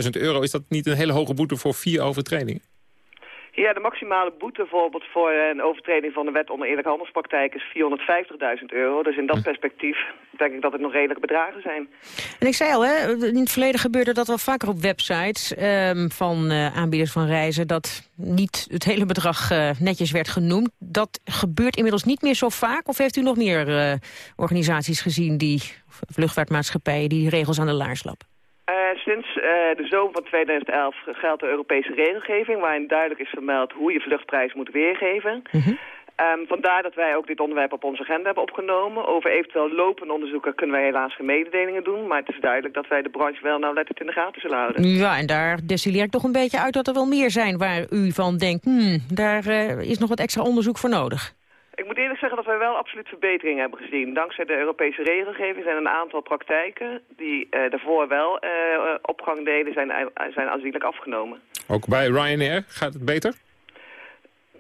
370.000 euro... is dat niet een hele hoge boete voor vier overtredingen? Ja, de maximale boete bijvoorbeeld voor een overtreding van de wet onder eerlijke handelspraktijk is 450.000 euro. Dus in dat hm. perspectief denk ik dat het nog redelijke bedragen zijn. En ik zei al, hè, in het verleden gebeurde dat wel vaker op websites um, van uh, aanbieders van reizen, dat niet het hele bedrag uh, netjes werd genoemd. Dat gebeurt inmiddels niet meer zo vaak? Of heeft u nog meer uh, organisaties gezien, die luchtvaartmaatschappijen, die regels aan de laars lappen? Uh, sinds uh, de zomer van 2011 geldt de Europese regelgeving... waarin duidelijk is vermeld hoe je vluchtprijs moet weergeven. Mm -hmm. Um, vandaar dat wij ook dit onderwerp op onze agenda hebben opgenomen. Over eventueel lopende onderzoeken kunnen wij helaas geen mededelingen doen. Maar het is duidelijk dat wij de branche wel nauwlettend in de gaten zullen houden. Ja, en daar destilleert toch een beetje uit dat er wel meer zijn waar u van denkt... Hmm, daar uh, is nog wat extra onderzoek voor nodig. Ik moet eerlijk zeggen dat wij wel absoluut verbeteringen hebben gezien. Dankzij de Europese regelgeving zijn een aantal praktijken die uh, daarvoor wel uh, opgang deden, zijn, zijn aanzienlijk afgenomen. Ook bij Ryanair gaat het beter?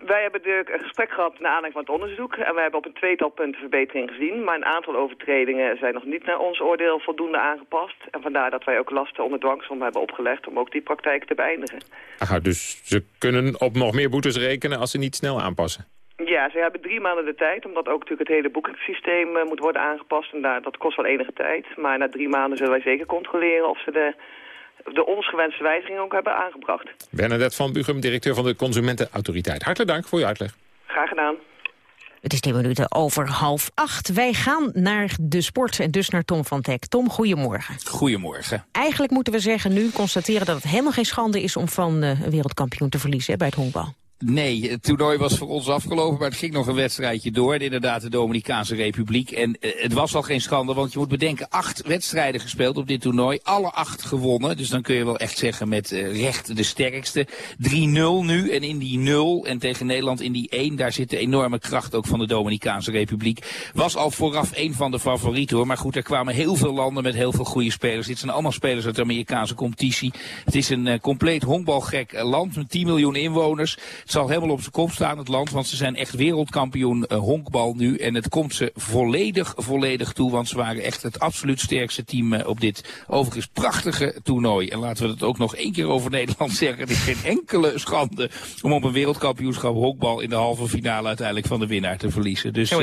Wij hebben een gesprek gehad naar aanleiding van het onderzoek. En we hebben op een tweetal punten verbetering gezien. Maar een aantal overtredingen zijn nog niet naar ons oordeel voldoende aangepast. En vandaar dat wij ook lasten onder dwangsom hebben opgelegd om ook die praktijk te beëindigen. Aha, dus ze kunnen op nog meer boetes rekenen als ze niet snel aanpassen? Ja, ze hebben drie maanden de tijd, omdat ook natuurlijk het hele boekingssysteem uh, moet worden aangepast. En daar, dat kost wel enige tijd. Maar na drie maanden zullen wij zeker controleren of ze de de ongewenste wijzigingen ook hebben aangebracht. Bernadette van Bugum, directeur van de Consumentenautoriteit. Hartelijk dank voor je uitleg. Graag gedaan. Het is tien minuten over half acht. Wij gaan naar de sport en dus naar Tom van Teck. Tom, goedemorgen. Goedemorgen. Eigenlijk moeten we zeggen nu, constateren dat het helemaal geen schande is... om van uh, een wereldkampioen te verliezen bij het honkbal. Nee, het toernooi was voor ons afgelopen, maar het ging nog een wedstrijdje door. Inderdaad, de Dominicaanse Republiek. En uh, het was al geen schande, want je moet bedenken, acht wedstrijden gespeeld op dit toernooi. Alle acht gewonnen, dus dan kun je wel echt zeggen met uh, recht de sterkste. 3-0 nu en in die 0 en tegen Nederland in die 1, daar zit de enorme kracht ook van de Dominicaanse Republiek. Was al vooraf een van de favorieten hoor, maar goed, er kwamen heel veel landen met heel veel goede spelers. Dit zijn allemaal spelers uit de Amerikaanse competitie. Het is een uh, compleet honkbalgek land met 10 miljoen inwoners. Het zal helemaal op zijn kop staan, het land. Want ze zijn echt wereldkampioen uh, honkbal nu. En het komt ze volledig, volledig toe. Want ze waren echt het absoluut sterkste team uh, op dit overigens prachtige toernooi. En laten we het ook nog één keer over Nederland zeggen. Het is geen enkele schande om op een wereldkampioenschap honkbal in de halve finale uiteindelijk van de winnaar te verliezen. Dus uh,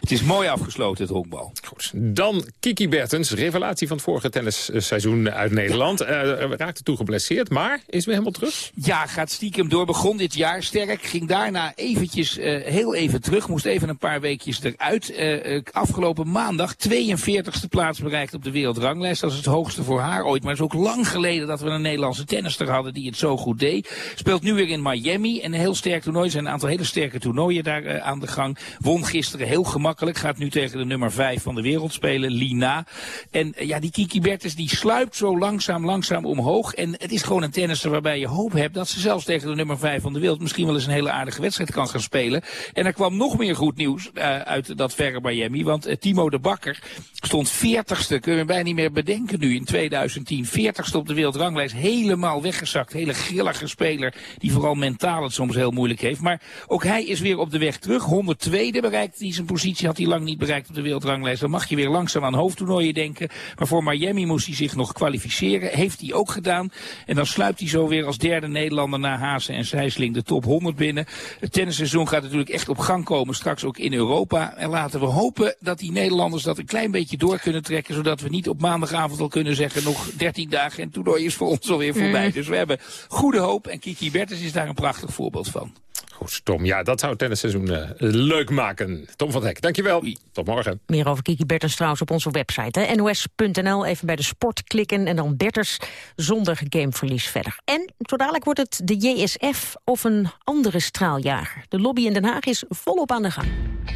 het is mooi afgesloten, het honkbal. Goed. Dan Kiki Bertens, revelatie van het vorige tennisseizoen uit Nederland. raakte toe geblesseerd, maar is weer helemaal terug? Ja, gaat stiekem door. Begon dit jaar sterk ging daarna eventjes uh, heel even terug. Moest even een paar weekjes eruit. Uh, afgelopen maandag 42e plaats bereikt op de wereldranglijst. Dat is het hoogste voor haar ooit. Maar het is ook lang geleden dat we een Nederlandse tennister hadden die het zo goed deed. Speelt nu weer in Miami. En een heel sterk toernooi. Er zijn een aantal hele sterke toernooien daar aan de gang. Won gisteren heel gemakkelijk. Gaat nu tegen de nummer 5 van de wereld spelen, Lina. En ja, die Kiki Bertens die sluipt zo langzaam, langzaam omhoog. En het is gewoon een tennister waarbij je hoop hebt dat ze zelfs tegen de nummer 5 van de wereld misschien wel eens een hele aardige wedstrijd kan gaan spelen. En er kwam nog meer goed nieuws uh, uit dat verre Miami. Want uh, Timo de Bakker stond 40ste, kunnen we bijna niet meer bedenken nu in 2010. 40ste op de wereldranglijst, helemaal weggezakt. Hele grillige speler die vooral mentaal het soms heel moeilijk heeft. Maar ook hij is weer op de weg terug. 102e bereikt hij zijn positie, had hij lang niet bereikt op de wereldranglijst. Dan mag je weer langzaam aan hoofdtoernooien denken. Maar voor Miami moest hij zich nog kwalificeren. Heeft hij ook gedaan. En dan sluipt hij zo weer als derde Nederlander na Hazen en Zijsling de top 100 binnen. Het tennisseizoen gaat natuurlijk echt op gang komen, straks ook in Europa. En laten we hopen dat die Nederlanders dat een klein beetje door kunnen trekken, zodat we niet op maandagavond al kunnen zeggen, nog 13 dagen en toernooi is voor ons alweer voorbij. Mm. Dus we hebben goede hoop en Kiki Bertens is daar een prachtig voorbeeld van. Goed, Tom. Ja, dat zou het tennisseizoen uh, leuk maken. Tom van Hek, dankjewel. Tot morgen. Meer over Kiki Bertens trouwens op onze website. nos.nl, even bij de sport klikken en dan Berters zonder gameverlies verder. En zo dadelijk wordt het de JSF of een andere straaljager. De lobby in Den Haag is volop aan de gang.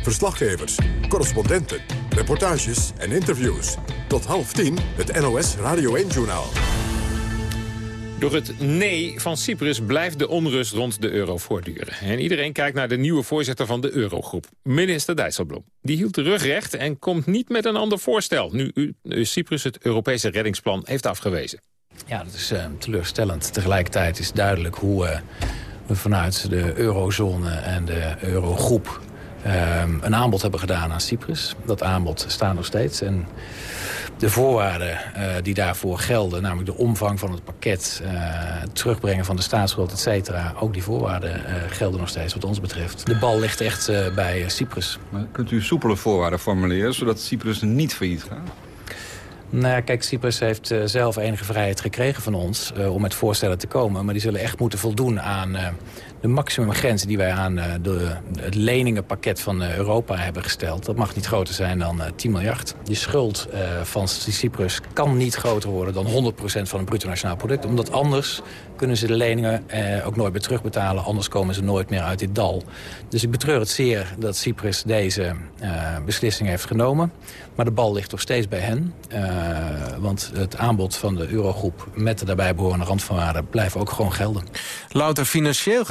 Verslaggevers, correspondenten, reportages en interviews. Tot half tien het NOS Radio 1-journaal. Door het nee van Cyprus blijft de onrust rond de euro voortduren. En iedereen kijkt naar de nieuwe voorzitter van de eurogroep, minister Dijsselbloem. Die hield de rug recht en komt niet met een ander voorstel... nu Cyprus het Europese reddingsplan heeft afgewezen. Ja, dat is uh, teleurstellend. Tegelijkertijd is duidelijk hoe uh, we vanuit de eurozone en de eurogroep... Uh, een aanbod hebben gedaan aan Cyprus. Dat aanbod staat nog steeds. En de voorwaarden uh, die daarvoor gelden, namelijk de omvang van het pakket... Uh, het terugbrengen van de staatsschuld, et cetera... ook die voorwaarden uh, gelden nog steeds wat ons betreft. De bal ligt echt bij Cyprus. Maar kunt u soepele voorwaarden formuleren... zodat Cyprus niet failliet gaat? Nou ja, kijk, Cyprus heeft uh, zelf enige vrijheid gekregen van ons uh, om met voorstellen te komen. Maar die zullen echt moeten voldoen aan uh, de maximumgrens die wij aan de, het leningenpakket van Europa hebben gesteld. Dat mag niet groter zijn dan 10 miljard. Die schuld van Cyprus kan niet groter worden dan 100% van het bruto nationaal product. Omdat anders kunnen ze de leningen ook nooit meer terugbetalen. Anders komen ze nooit meer uit dit dal. Dus ik betreur het zeer dat Cyprus deze beslissing heeft genomen. Maar de bal ligt nog steeds bij hen. want het aanbod van de eurogroep met de daarbij behorende randvoorwaarden blijft ook gewoon gelden. Louter financieel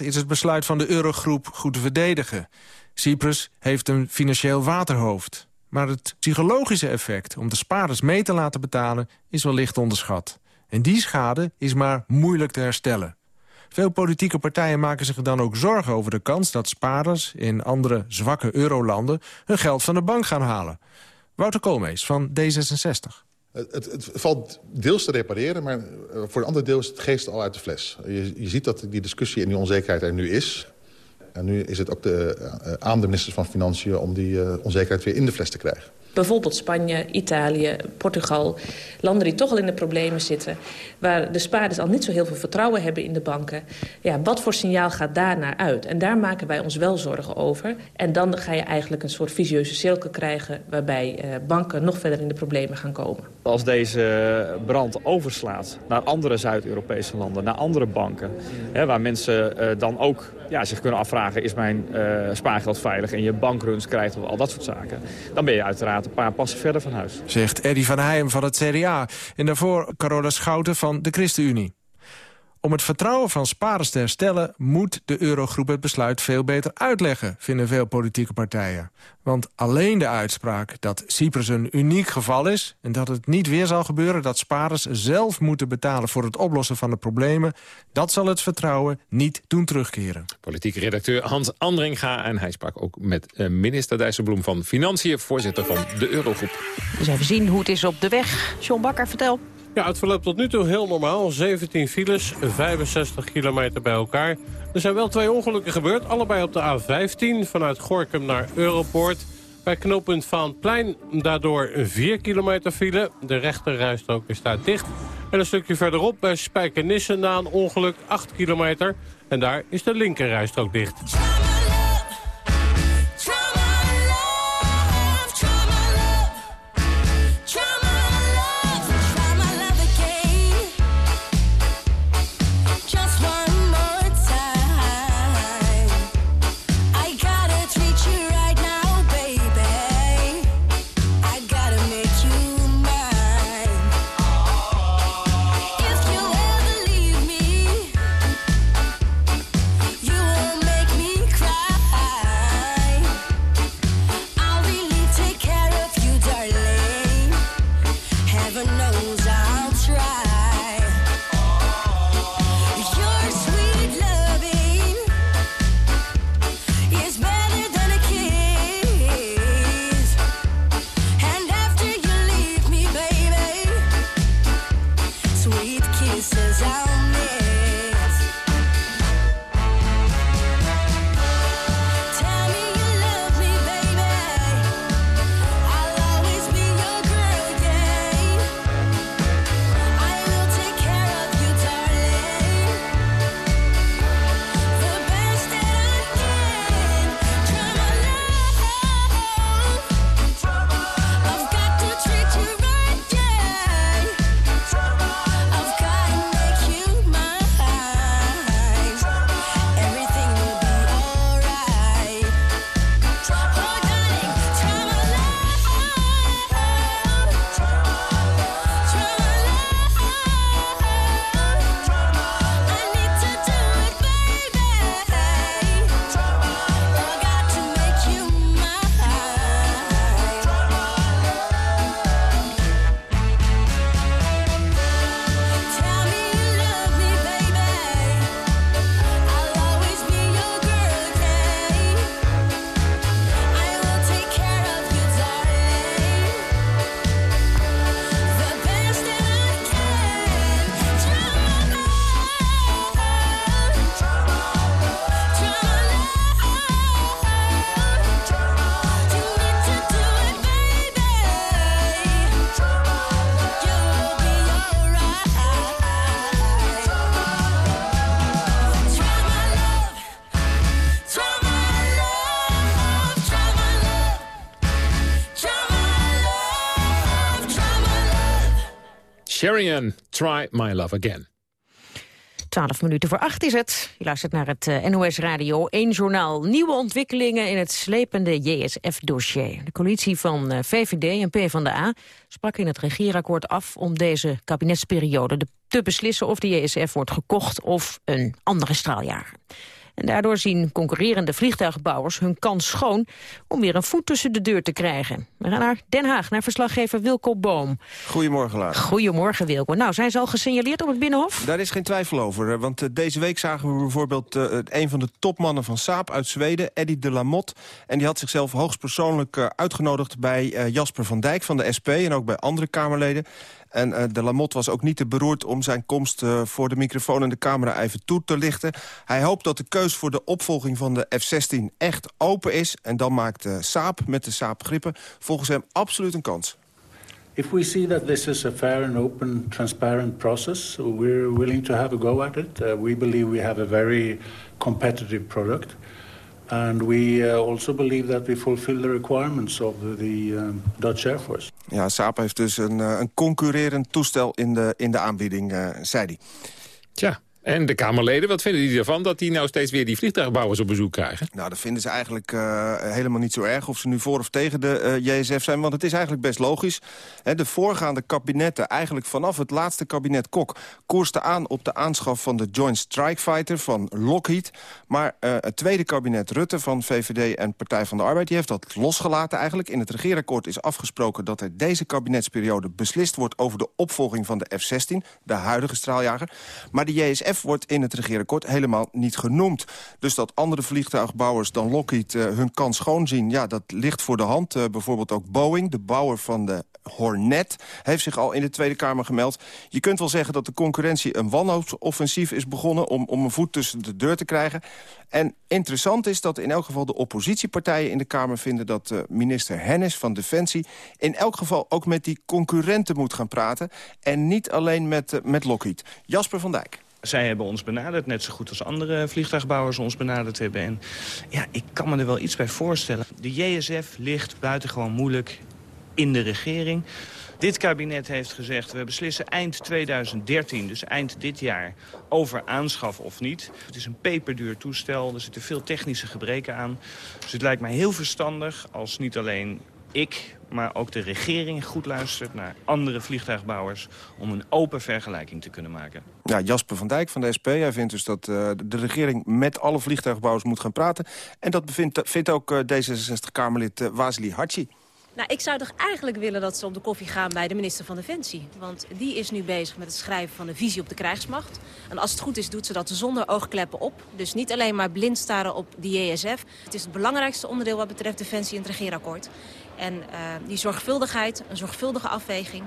is het besluit van de eurogroep goed te verdedigen. Cyprus heeft een financieel waterhoofd. Maar het psychologische effect om de spaarders mee te laten betalen is wellicht onderschat. En die schade is maar moeilijk te herstellen. Veel politieke partijen maken zich dan ook zorgen over de kans dat spaarders in andere zwakke eurolanden hun geld van de bank gaan halen. Wouter Koolmees van D66. Het, het, valt deels te repareren, maar eh, voor een ander deel is het geest al uit de fles. Je, je ziet dat die discussie en die onzekerheid er nu is. En nu is het ook de, uh, aan de ministers van Financiën om die uh, onzekerheid weer in de fles te krijgen. Bijvoorbeeld Spanje, Italië, Portugal. Landen die toch al in de problemen zitten. Waar de spaarders al niet zo heel veel vertrouwen hebben in de banken. Ja, wat voor signaal gaat daar naar uit? En daar maken wij ons wel zorgen over. En dan ga je eigenlijk een soort visieuze cirkel krijgen... waarbij eh, banken nog verder in de problemen gaan komen. Als deze brand overslaat naar andere Zuid-Europese landen... naar andere banken... Hè, waar mensen uh, dan ook ja, zich kunnen afvragen... is mijn uh, spaargeld veilig en je bankruns krijgt of al dat soort zaken... dan ben je uiteraard een paar passen verder van huis. Zegt Eddy van Heijem van het CDA. En daarvoor Carola Schouten van de ChristenUnie. Om het vertrouwen van spaarders te herstellen... moet de eurogroep het besluit veel beter uitleggen, vinden veel politieke partijen. Want alleen de uitspraak dat Cyprus een uniek geval is... en dat het niet weer zal gebeuren dat spaarders zelf moeten betalen... voor het oplossen van de problemen... dat zal het vertrouwen niet doen terugkeren. Politieke redacteur Hans Andringa. En hij sprak ook met eh, minister Dijsselbloem van Financiën... voorzitter van de eurogroep. Dus even zien hoe het is op de weg. John Bakker, vertel. Ja, het verloopt tot nu toe heel normaal. 17 files, 65 kilometer bij elkaar. Er zijn wel twee ongelukken gebeurd. Allebei op de A15 vanuit Gorkum naar Europoort. Bij knooppunt Vaanplein daardoor 4 kilometer file. De rechterrijstrook is daar dicht. En een stukje verderop bij Spijkenisse na een ongeluk 8 kilometer. En daar is de linkerrijstrook dicht. Sherian, Try My Love Again. 12 minuten voor acht is het. Je luistert naar het eh, NOS Radio 1 journaal. Nieuwe ontwikkelingen in het slepende JSF-dossier. De coalitie van eh, VVD en PvdA sprak in het regeerakkoord af... om deze kabinetsperiode te beslissen of de JSF wordt gekocht... of een andere straaljager. En daardoor zien concurrerende vliegtuigbouwers hun kans schoon om weer een voet tussen de deur te krijgen. We gaan naar Den Haag, naar verslaggever Wilco Boom. Goedemorgen, Lara. Goedemorgen, Wilco. Nou, zijn ze al gesignaleerd op het Binnenhof? Daar is geen twijfel over, want uh, deze week zagen we bijvoorbeeld uh, een van de topmannen van Saab uit Zweden, Eddie de Lamotte. En die had zichzelf hoogstpersoonlijk uh, uitgenodigd bij Jasper van Dijk van de SP en ook bij andere Kamerleden. En uh, de Lamotte was ook niet te beroerd om zijn komst uh, voor de microfoon en de camera even toe te lichten. Hij hoopt dat de keus voor de opvolging van de F-16 echt open is. En dan maakt uh, Saab met de Saab Grippen volgens hem absoluut een kans. If we see that this is a fair and open, transparent process, we're willing to have a go at it. Uh, we believe we have a very competitive product. And we uh, also believe that we fulfill the requirements of the um, Dutch Air Force. Ja, Saab heeft dus een, een concurrerend toestel in de, in de aanbieding, uh, zei hij. Tja, en de Kamerleden, wat vinden die ervan dat die nou steeds weer die vliegtuigbouwers op bezoek krijgen? Nou, dat vinden ze eigenlijk uh, helemaal niet zo erg of ze nu voor of tegen de uh, JSF zijn. Want het is eigenlijk best logisch. De voorgaande kabinetten, eigenlijk vanaf het laatste kabinet Kok... koersten aan op de aanschaf van de Joint Strike Fighter van Lockheed. Maar uh, het tweede kabinet Rutte van VVD en Partij van de Arbeid... die heeft dat losgelaten eigenlijk. In het regeerakkoord is afgesproken dat er deze kabinetsperiode beslist wordt... over de opvolging van de F-16, de huidige straaljager. Maar de JSF wordt in het regeerakkoord helemaal niet genoemd. Dus dat andere vliegtuigbouwers dan Lockheed uh, hun kans schoon zien... ja, dat ligt voor de hand. Uh, bijvoorbeeld ook Boeing, de bouwer van de Hornet... heeft zich al in de Tweede Kamer gemeld. Je kunt wel zeggen dat de concurrentie een wanhoopsoffensief is begonnen... om, om een voet tussen de deur te krijgen. En interessant is dat in elk geval de oppositiepartijen in de Kamer vinden... dat uh, minister Hennis van Defensie in elk geval ook met die concurrenten moet gaan praten... en niet alleen met, met Lockheed. Jasper van Dijk. Zij hebben ons benaderd, net zo goed als andere vliegtuigbouwers ons benaderd hebben. En ja, ik kan me er wel iets bij voorstellen. De JSF ligt buitengewoon moeilijk in de regering. Dit kabinet heeft gezegd, we beslissen eind 2013, dus eind dit jaar, over aanschaf of niet. Het is een peperduur toestel, er zitten veel technische gebreken aan. Dus het lijkt mij heel verstandig als niet alleen ik, maar ook de regering goed luistert naar andere vliegtuigbouwers... om een open vergelijking te kunnen maken. Ja, Jasper van Dijk van de SP. Hij vindt dus dat uh, de regering met alle vliegtuigbouwers moet gaan praten. En dat bevindt, vindt ook uh, D66-Kamerlid uh, Wasili Hachi. Nou, ik zou toch eigenlijk willen dat ze op de koffie gaan bij de minister van Defensie. Want die is nu bezig met het schrijven van een visie op de krijgsmacht. En als het goed is, doet ze dat zonder oogkleppen op. Dus niet alleen maar blind staren op de JSF. Het is het belangrijkste onderdeel wat betreft Defensie in het regeerakkoord. En uh, die zorgvuldigheid, een zorgvuldige afweging...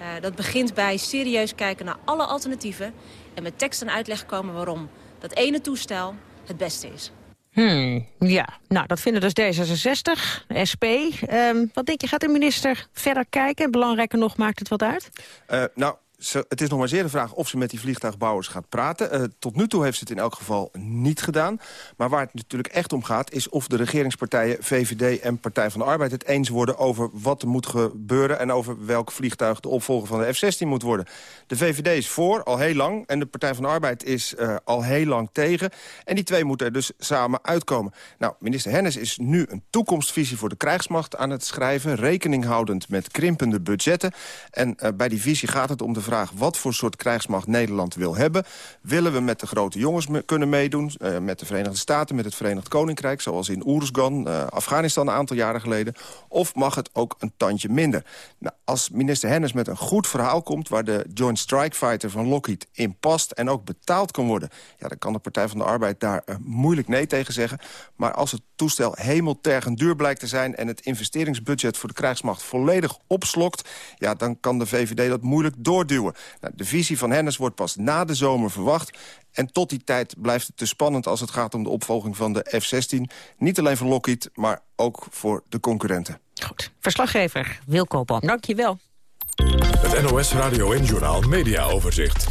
Uh, dat begint bij serieus kijken naar alle alternatieven... en met tekst en uitleg komen waarom dat ene toestel het beste is. Hmm, ja, nou, dat vinden dus D66, de SP. Um, wat denk je, gaat de minister verder kijken? Belangrijker nog, maakt het wat uit? Uh, nou, het is nog maar zeer de vraag of ze met die vliegtuigbouwers gaat praten. Uh, tot nu toe heeft ze het in elk geval niet gedaan. Maar waar het natuurlijk echt om gaat... is of de regeringspartijen VVD en Partij van de Arbeid het eens worden... over wat er moet gebeuren en over welk vliegtuig de opvolger van de F-16 moet worden. De VVD is voor, al heel lang. En de Partij van de Arbeid is uh, al heel lang tegen. En die twee moeten er dus samen uitkomen. Nou, minister Hennis is nu een toekomstvisie voor de krijgsmacht aan het schrijven... rekening houdend met krimpende budgetten. En uh, bij die visie gaat het om de vraag wat voor soort krijgsmacht Nederland wil hebben. Willen we met de grote jongens kunnen meedoen? Uh, met de Verenigde Staten, met het Verenigd Koninkrijk... zoals in Oeruzgan, uh, Afghanistan een aantal jaren geleden. Of mag het ook een tandje minder? Nou, als minister Hennis met een goed verhaal komt... waar de Joint Strike Fighter van Lockheed in past en ook betaald kan worden... Ja, dan kan de Partij van de Arbeid daar uh, moeilijk nee tegen zeggen. Maar als het toestel hemeltergend duur blijkt te zijn... en het investeringsbudget voor de krijgsmacht volledig opslokt... ja, dan kan de VVD dat moeilijk doorduwen. Nou, de visie van Hennis wordt pas na de zomer verwacht. En tot die tijd blijft het te spannend als het gaat om de opvolging van de F-16. Niet alleen voor Lockheed, maar ook voor de concurrenten. Goed. Verslaggever Wilco Boom, dank je wel. Het NOS Radio en Journaal Media Overzicht.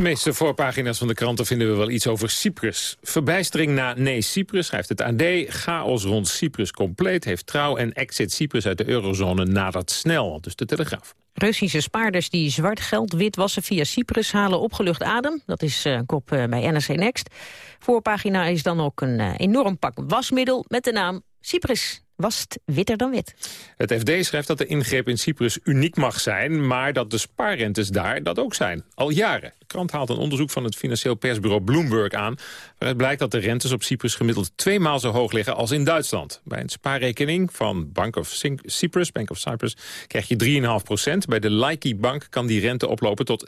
De meeste voorpagina's van de kranten vinden we wel iets over Cyprus. Verbijstering na nee Cyprus, schrijft het AD. Chaos rond Cyprus compleet heeft trouw en exit Cyprus uit de eurozone nadert snel. Dus de Telegraaf. Russische spaarders die zwart geld witwassen via Cyprus halen opgelucht adem. Dat is uh, kop uh, bij NRC Next. Voorpagina is dan ook een uh, enorm pak wasmiddel met de naam Cyprus was het witter dan wit. Het FD schrijft dat de ingreep in Cyprus uniek mag zijn... maar dat de spaarrentes daar dat ook zijn. Al jaren. De krant haalt een onderzoek van het financieel persbureau Bloomberg aan... waaruit blijkt dat de rentes op Cyprus gemiddeld tweemaal zo hoog liggen als in Duitsland. Bij een spaarrekening van Bank of Cyprus, Bank of Cyprus krijg je 3,5 procent. Bij de Laiki Bank kan die rente oplopen tot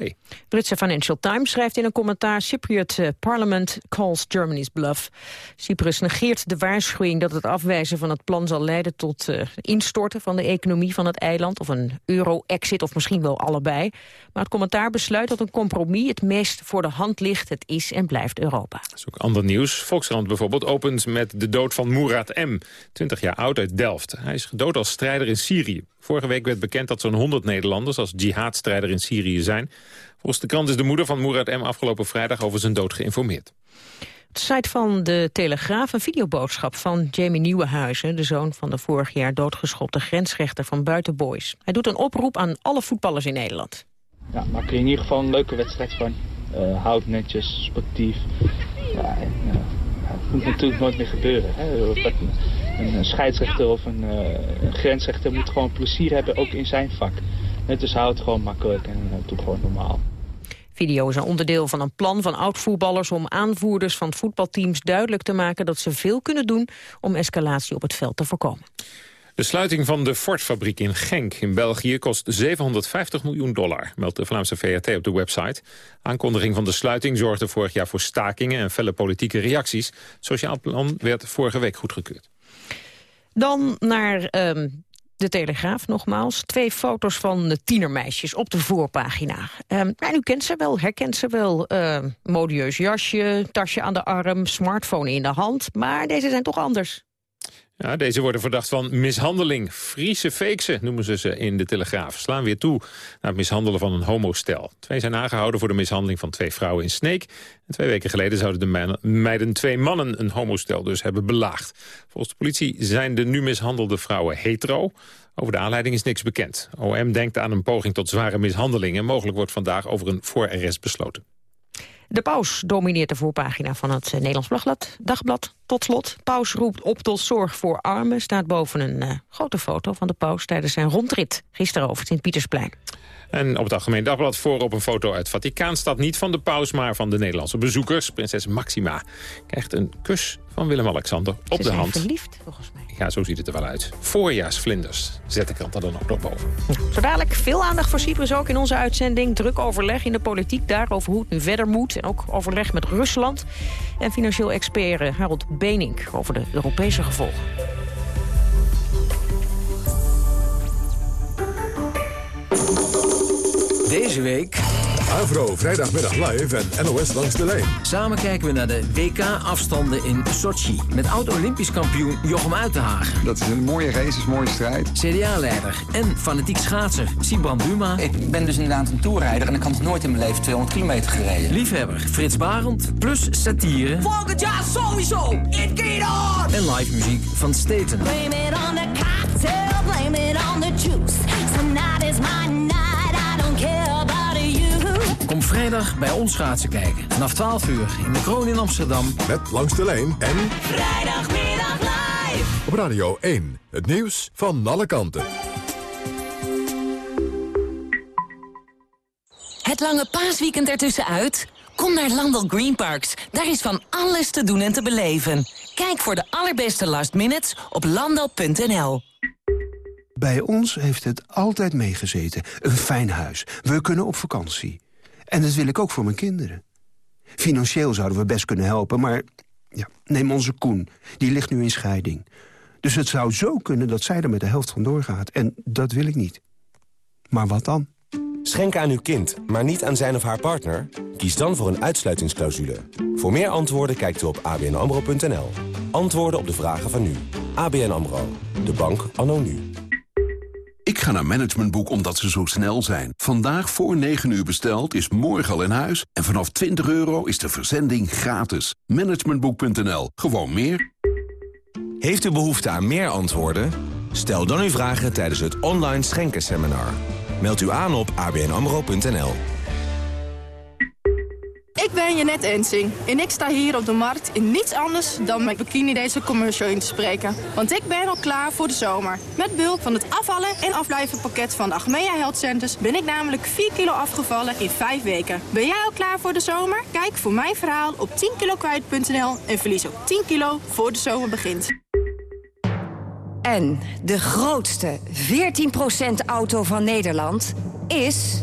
6,2. Britse Financial Times schrijft in een commentaar... Cypriot uh, Parliament calls Germany's bluff. Cyprus negeert de waarschuwing dat het afwijzen van het plan zal leiden tot uh, instorten van de economie van het eiland... of een euro-exit, of misschien wel allebei. Maar het commentaar besluit dat een compromis het meest voor de hand ligt. Het is en blijft Europa. Dat is ook ander nieuws. Volkskrant bijvoorbeeld opent met de dood van Murat M., 20 jaar oud uit Delft. Hij is gedood als strijder in Syrië. Vorige week werd bekend dat zo'n 100 Nederlanders als jihadstrijder in Syrië zijn. Volgens de krant is de moeder van Murat M. afgelopen vrijdag over zijn dood geïnformeerd. Op de site van de Telegraaf een videoboodschap van Jamie Nieuwenhuizen... de zoon van de vorig jaar doodgeschoten grensrechter van Buitenboys. Hij doet een oproep aan alle voetballers in Nederland. Ja, maak er in ieder geval een leuke wedstrijd van. Uh, houd netjes, sportief. Ja, het moet natuurlijk nooit meer gebeuren. Hè. Een scheidsrechter of een, uh, een grensrechter moet gewoon plezier hebben, ook in zijn vak. Net dus houd gewoon makkelijk en doe gewoon normaal video is een onderdeel van een plan van oud-voetballers... om aanvoerders van voetbalteams duidelijk te maken dat ze veel kunnen doen... om escalatie op het veld te voorkomen. De sluiting van de Ford-fabriek in Genk in België kost 750 miljoen dollar, meldt de Vlaamse VRT op de website. Aankondiging van de sluiting zorgde vorig jaar voor stakingen en felle politieke reacties. Het sociaal plan werd vorige week goedgekeurd. Dan naar um, de Telegraaf nogmaals. Twee foto's van de tienermeisjes op de voorpagina. Um, en u kent ze wel, herkent ze wel. Uh, modieus jasje, tasje aan de arm, smartphone in de hand. Maar deze zijn toch anders. Ja, deze worden verdacht van mishandeling. Friese feeksen noemen ze ze in de Telegraaf. Slaan weer toe naar het mishandelen van een homostel. Twee zijn aangehouden voor de mishandeling van twee vrouwen in Sneek. En twee weken geleden zouden de meiden twee mannen een homostel dus hebben belaagd. Volgens de politie zijn de nu mishandelde vrouwen hetero. Over de aanleiding is niks bekend. OM denkt aan een poging tot zware mishandelingen. Mogelijk wordt vandaag over een voorarrest besloten. De paus domineert de voorpagina van het eh, Nederlands Dagblad. Tot slot, paus roept op tot zorg voor armen... staat boven een uh, grote foto van de paus tijdens zijn rondrit... gisteren over Sint-Pietersplein. En op het Algemeen Dagblad voor op een foto uit Vaticaanstad. Niet van de paus, maar van de Nederlandse bezoekers. Prinses Maxima krijgt een kus van Willem-Alexander op de hand. verliefd, volgens mij. Ja, zo ziet het er wel uit. Voorjaarsvlinders zet ik er dan ook nog boven. zo dadelijk veel aandacht voor Cyprus ook in onze uitzending. Druk overleg in de politiek daarover hoe het nu verder moet. En ook overleg met Rusland. En financieel expert Harold Benink over de Europese gevolgen. Deze week... Avro, vrijdagmiddag live en NOS langs de lijn. Samen kijken we naar de WK-afstanden in Sochi. Met oud-Olympisch kampioen Jochem Uitenhagen. Dat is een mooie race, is een mooie strijd. CDA-leider en fanatiek schaatser Sibran Buma. Ik ben dus inderdaad een toerrijder en ik had nog nooit in mijn leven 200 kilometer gereden. Liefhebber Frits Barend, plus satire. Volgend jaar sowieso, it get on! En live muziek van Staten. Blame it on the cocktail, blame it on the juice. Vrijdag bij ons schaatsen kijken. Vanaf 12 uur in de Kroon in Amsterdam. Met Langs de Lijn en... Vrijdagmiddag live. Op Radio 1. Het nieuws van alle kanten. Het lange paasweekend ertussenuit? Kom naar Landel Green Parks. Daar is van alles te doen en te beleven. Kijk voor de allerbeste last minutes op landal.nl. Bij ons heeft het altijd meegezeten. Een fijn huis. We kunnen op vakantie. En dat wil ik ook voor mijn kinderen. Financieel zouden we best kunnen helpen, maar ja, neem onze Koen. Die ligt nu in scheiding. Dus het zou zo kunnen dat zij er met de helft van doorgaat. En dat wil ik niet. Maar wat dan? Schenk aan uw kind, maar niet aan zijn of haar partner? Kies dan voor een uitsluitingsclausule. Voor meer antwoorden kijkt u op abnamro.nl. Antwoorden op de vragen van nu. ABN AMRO. De bank anno nu. Ik ga naar Managementboek omdat ze zo snel zijn. Vandaag voor 9 uur besteld is morgen al in huis. En vanaf 20 euro is de verzending gratis. Managementboek.nl. Gewoon meer. Heeft u behoefte aan meer antwoorden? Stel dan uw vragen tijdens het online schenkenseminar. Meld u aan op abnamro.nl. Ik ben Jeanette Ensing en ik sta hier op de markt in niets anders dan mijn bikini deze commercial in te spreken. Want ik ben al klaar voor de zomer. Met behulp van het afvallen en afblijven pakket van de Achmea Health Centers ben ik namelijk 4 kilo afgevallen in 5 weken. Ben jij al klaar voor de zomer? Kijk voor mijn verhaal op 10kilokwijt.nl en verlies ook 10 kilo voor de zomer begint. En de grootste 14% auto van Nederland is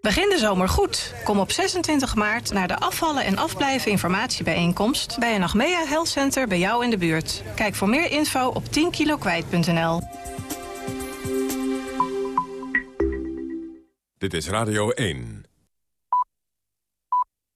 Begin de zomer goed. Kom op 26 maart naar de afvallen en afblijven informatiebijeenkomst... bij een Achmea Health Center bij jou in de buurt. Kijk voor meer info op 10kilokwijt.nl. Dit is Radio 1.